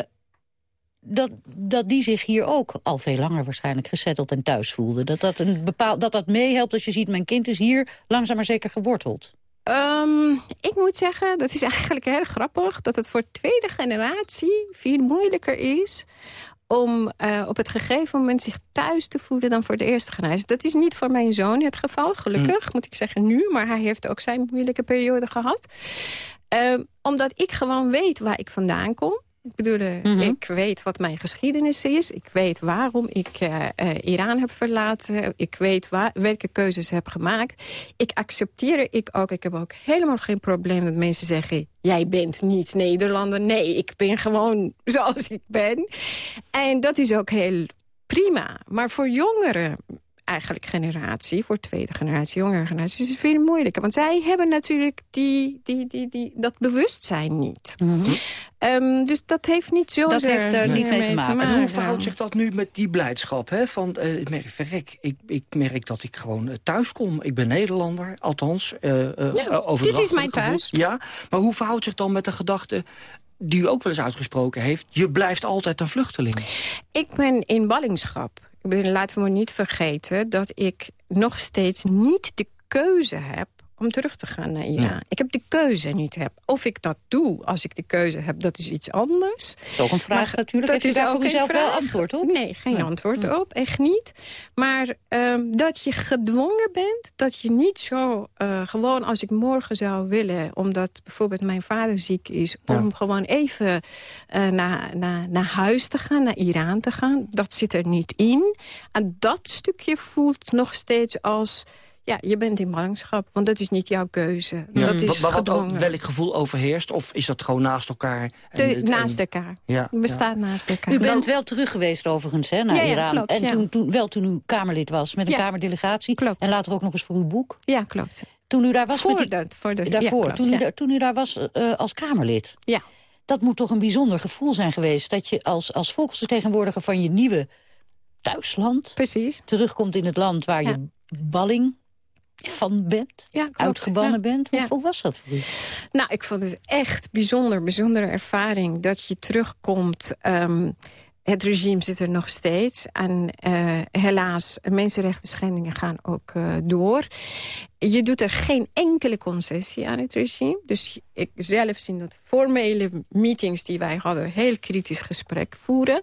dat, dat die zich hier ook al veel langer waarschijnlijk gezetteld en thuis voelde. Dat dat, een bepaald, dat dat meehelpt als je ziet... mijn kind is hier langzaam maar zeker geworteld. Ehm, ik moet zeggen, dat is eigenlijk heel grappig... dat het voor tweede generatie veel moeilijker is... om eh, op het gegeven moment zich thuis te voelen dan voor de eerste generatie. Dat is niet voor mijn zoon het geval, gelukkig, moet ik zeggen nu. Maar hij heeft ook zijn moeilijke periode gehad. Ehm, omdat ik gewoon weet waar ik vandaan kom. Ik bedoel, eh, ik weet wat mijn geschiedenis is. Ik weet waarom ik eh, eh, Iran heb verlaten. Ik weet waar, welke keuzes heb gemaakt. Ik accepteer ik ook. Ik heb ook helemaal geen probleem dat mensen zeggen... jij bent niet Nederlander. Nee, ik ben gewoon zoals ik ben. En dat is ook heel prima. Maar voor jongeren eigenlijk generatie, voor tweede generatie, jongere generatie, is het veel moeilijker. Want zij hebben natuurlijk die, die, die, die, dat bewustzijn niet. Ehm, dus dat heeft niet zo Dat heeft er niet mee te maken. En hoe verhoudt zich dat nu met die blijdschap? Hè? Van, eh, ik merk, verrek, ik, ik merk dat ik gewoon eh, thuis kom. Ik ben Nederlander, althans. Ja, overdrachtelijk dit is mijn thuis. Ja, maar hoe verhoudt zich dan met de gedachte die u ook wel eens uitgesproken heeft... je blijft altijd een vluchteling? Ik ben in ballingschap. Laten we niet vergeten dat ik nog steeds niet de keuze heb om terug te gaan naar Iran. Ik heb de keuze niet. Heb. Of ik dat doe als ik de keuze heb, dat is iets anders. Dat is ook een vraag natuurlijk. Dat Heeft is ook een wel antwoord op? Nee, geen Nee. antwoord Hm. op. Echt niet. Maar ehm, dat je gedwongen bent, dat je niet zo... eh, gewoon als ik morgen zou willen, omdat bijvoorbeeld mijn vader ziek is... om gewoon even eh, naar, naar, naar huis te gaan, naar Iran te gaan. Dat zit er niet in. En dat stukje voelt nog steeds als... Ja, je bent in ballingschap, want dat is niet jouw keuze. Dat is Wat- maar wat welk gevoel overheerst? Of is dat gewoon naast elkaar? en Te- het- en- naast elkaar. Ja, Het bestaat naast elkaar. U bent wel terug geweest overigens hè, naar Ja, ja, Iran. klopt, en ja. toen, toen, wel toen u Kamerlid was met een Ja. Kamerdelegatie. En later ook nog eens voor uw boek. Ja, klopt. Toen u daar was met die- Voordat, voordat, ja, daarvoor, klopt, toen, u ja. daar, toen u daar was eh, als Kamerlid. Ja. Dat moet toch een bijzonder gevoel zijn geweest... dat je als, als volksvertegenwoordiger van je nieuwe thuisland... Precies. terugkomt in het land waar Ja. je balling van bent, Ja, uitgebannen Ja. bent. Hoe, Ja. hoe was dat voor u? Nou, ik vond het echt bijzonder, bijzondere ervaring... dat je terugkomt... ehm, het regime zit er nog steeds. En eh, helaas, mensenrechten schendingen gaan ook eh, door. Je doet er geen enkele concessie aan het regime. Dus ik zelf zie dat formele meetings die wij hadden... heel kritisch gesprek voeren.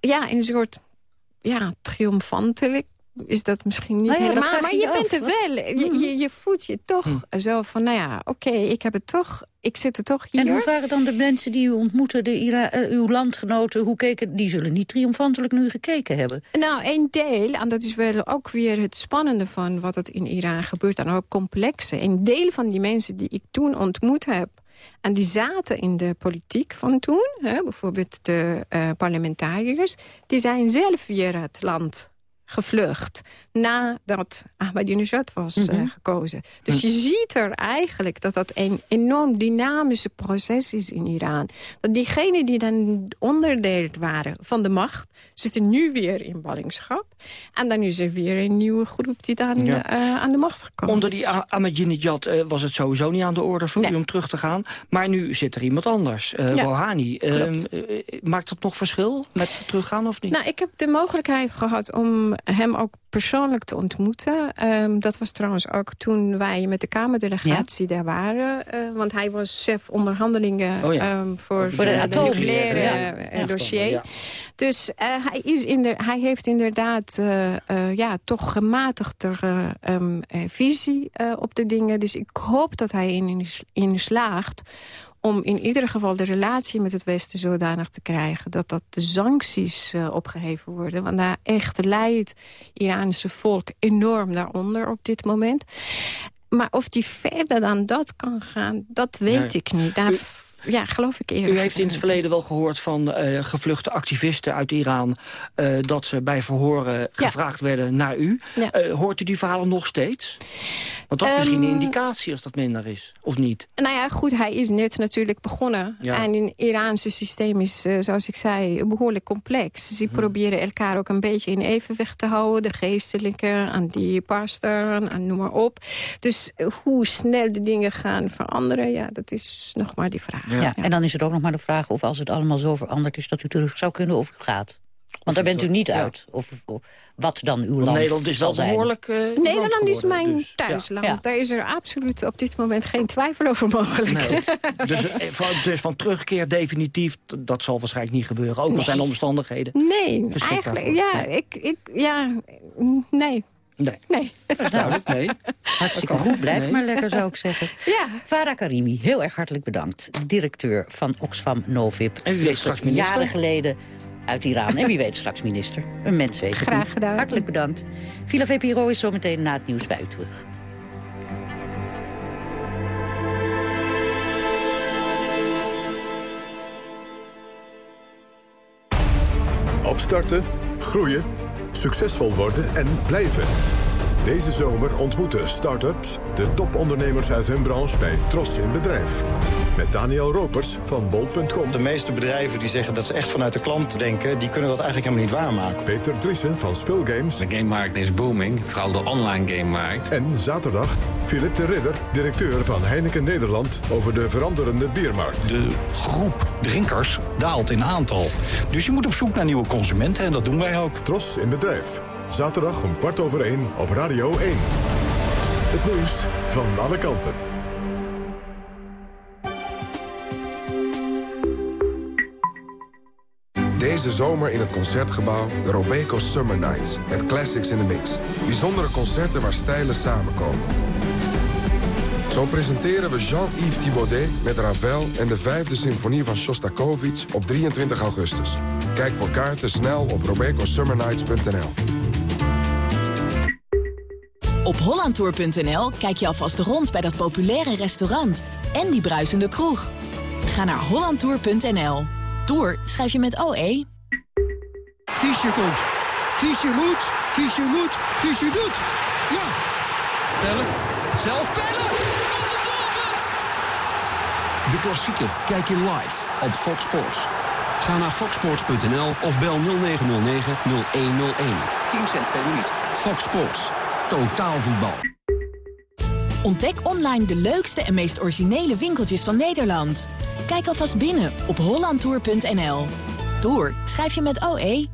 Ja, in een soort ja, triomfantelijk is dat misschien niet Nou ja, helemaal. Maar je bent af, er wel. Je, je, je voelt je toch zo van, nou ja, oké, ik heb het toch... Ik zit er toch hier. En hoe waren dan de mensen die u ontmoette, de Ira eh, uw landgenoten... Hoe keken, die zullen niet triomfantelijk nu gekeken hebben? Nou, een deel, en dat is wel ook weer het spannende van wat er in Iran gebeurt... en ook complexe. Een deel van die mensen die ik toen ontmoet heb... en die zaten in de politiek van toen, hè, bijvoorbeeld de eh, parlementariërs... die zijn zelf weer het land gevlucht nadat Ahmadinejad was eh, Mhm. gekozen. Dus je ziet er eigenlijk dat dat een enorm dynamische proces is in Iran. Dat diegenen die dan onderdeel waren van de macht... zitten nu weer in ballingschap. En dan is er weer een nieuwe groep die dan Ja. eh, aan de macht gekomen Onder die Ah- Ahmadinejad eh, was het sowieso niet aan de orde voor u om terug te gaan. Maar nu zit er iemand anders, Ja, Rouhani. Eh, klopt. eh, maakt dat nog verschil met teruggaan of niet? Nou, ik heb de mogelijkheid gehad om hem ook persoonlijk te ontmoeten. Ehm, dat was trouwens ook toen wij met de Kamerdelegatie daar waren. want hij was chef onderhandelingen Oh ja. ehm, voor, Voor de de ja. eh, Ja. dossier. Dus hij, is inder, hij heeft inderdaad eh, eh, ja, toch gematigdere ehm, eh, visie op de dingen. Dus ik hoop dat hij in, in slaagt om in ieder geval de relatie met het Westen zodanig te krijgen... dat, dat de sancties eh, opgeheven worden. Want daar echt leidt het Iraanse volk enorm daaronder op dit moment. Maar of die verder dan dat kan gaan, dat weet ik niet. Daar, ja, geloof ik eerlijk U heeft in het verleden wel gehoord van eh, gevluchte activisten uit Iran... eh, dat ze bij verhoren gevraagd werden naar u. Ja. Eh, hoort u die verhalen nog steeds? Want dat is misschien een Ehm, indicatie als dat minder is, of niet? Nou ja, goed, hij is net natuurlijk begonnen. Ja. En het Iraanse systeem is, zoals ik zei, behoorlijk complex. Ze Mhm. proberen elkaar ook een beetje in evenwicht te houden. De geestelijke, en die pastor, en noem maar op. Dus hoe snel de dingen gaan veranderen, ja, dat is nog maar die vraag. Ja. En dan is het ook nog maar de vraag of als het allemaal zo veranderd is... dat u terug zou kunnen of u gaat. Want daar bent u niet uit. Of, of wat dan uw land Nederland is wel zijn. behoorlijk... eh, land Nederland is mijn dus. Thuisland. Ja. Daar is er absoluut op dit moment geen twijfel over mogelijk. Nee. dus, eh, van, dus van terugkeer definitief, dat zal waarschijnlijk niet gebeuren. Ook al Nee. zijn de omstandigheden. Nee, eigenlijk, ja, ik, ik, ja, mm, nee. Nee. Nee. Dat is duidelijk, nee. Hartstikke goed, blijf Nee. maar lekker, zou ik zeggen. Ja. Farah Karimi, heel erg hartelijk bedankt. Directeur van Oxfam Novib. En wie weet straks minister. Jaren geleden uit Iran. En wie weet straks minister. Een mens weet het Graag niet. gedaan. Hartelijk bedankt. Villa VPRO is zometeen na het nieuws bij u terug. Opstarten, groeien, succesvol worden en blijven. Deze zomer ontmoeten start-ups de topondernemers uit hun branche bij Tros in Bedrijf. Met Daniel Ropers van bol.com. De meeste bedrijven die zeggen dat ze echt vanuit de klant denken... die kunnen dat eigenlijk helemaal niet waarmaken. Peter Driessen van Spulgames. De gamemarkt is booming, vooral de online gamemarkt. En zaterdag Philip de Ridder, directeur van Heineken Nederland... over de veranderende biermarkt. De groep drinkers daalt in aantal. Dus je moet op zoek naar nieuwe consumenten en dat doen wij ook. Tros in Bedrijf. Zaterdag om kwart over één op Radio 1. Het nieuws van alle kanten. Deze zomer in het Concertgebouw de Robeco Summer Nights. Met classics in the mix. Bijzondere concerten waar stijlen samenkomen. Zo presenteren we Jean-Yves Thibaudet met Ravel... en de vijfde symfonie van Shostakovich op 23 augustus. Kijk voor kaarten snel op robecosummernights.nl. Op hollandtour.nl kijk je alvast rond bij dat populaire restaurant... en die bruisende kroeg. Ga naar hollandtour.nl. Tour schrijf je met OE. Fischer komt. Fischer moet. Fischer moet. Fischer doet. Ja. Pellen. Zelf pellen. Wat een doelpunt. De klassieker kijk je live op Fox Sports. Ga naar foxsports.nl of bel 0909-0101. 10 cent per minuut. Fox Sports. Totaal voetbal. Ontdek online de leukste en meest originele winkeltjes van Nederland. Kijk alvast binnen op hollandtour.nl. Tour schrijf je met OE.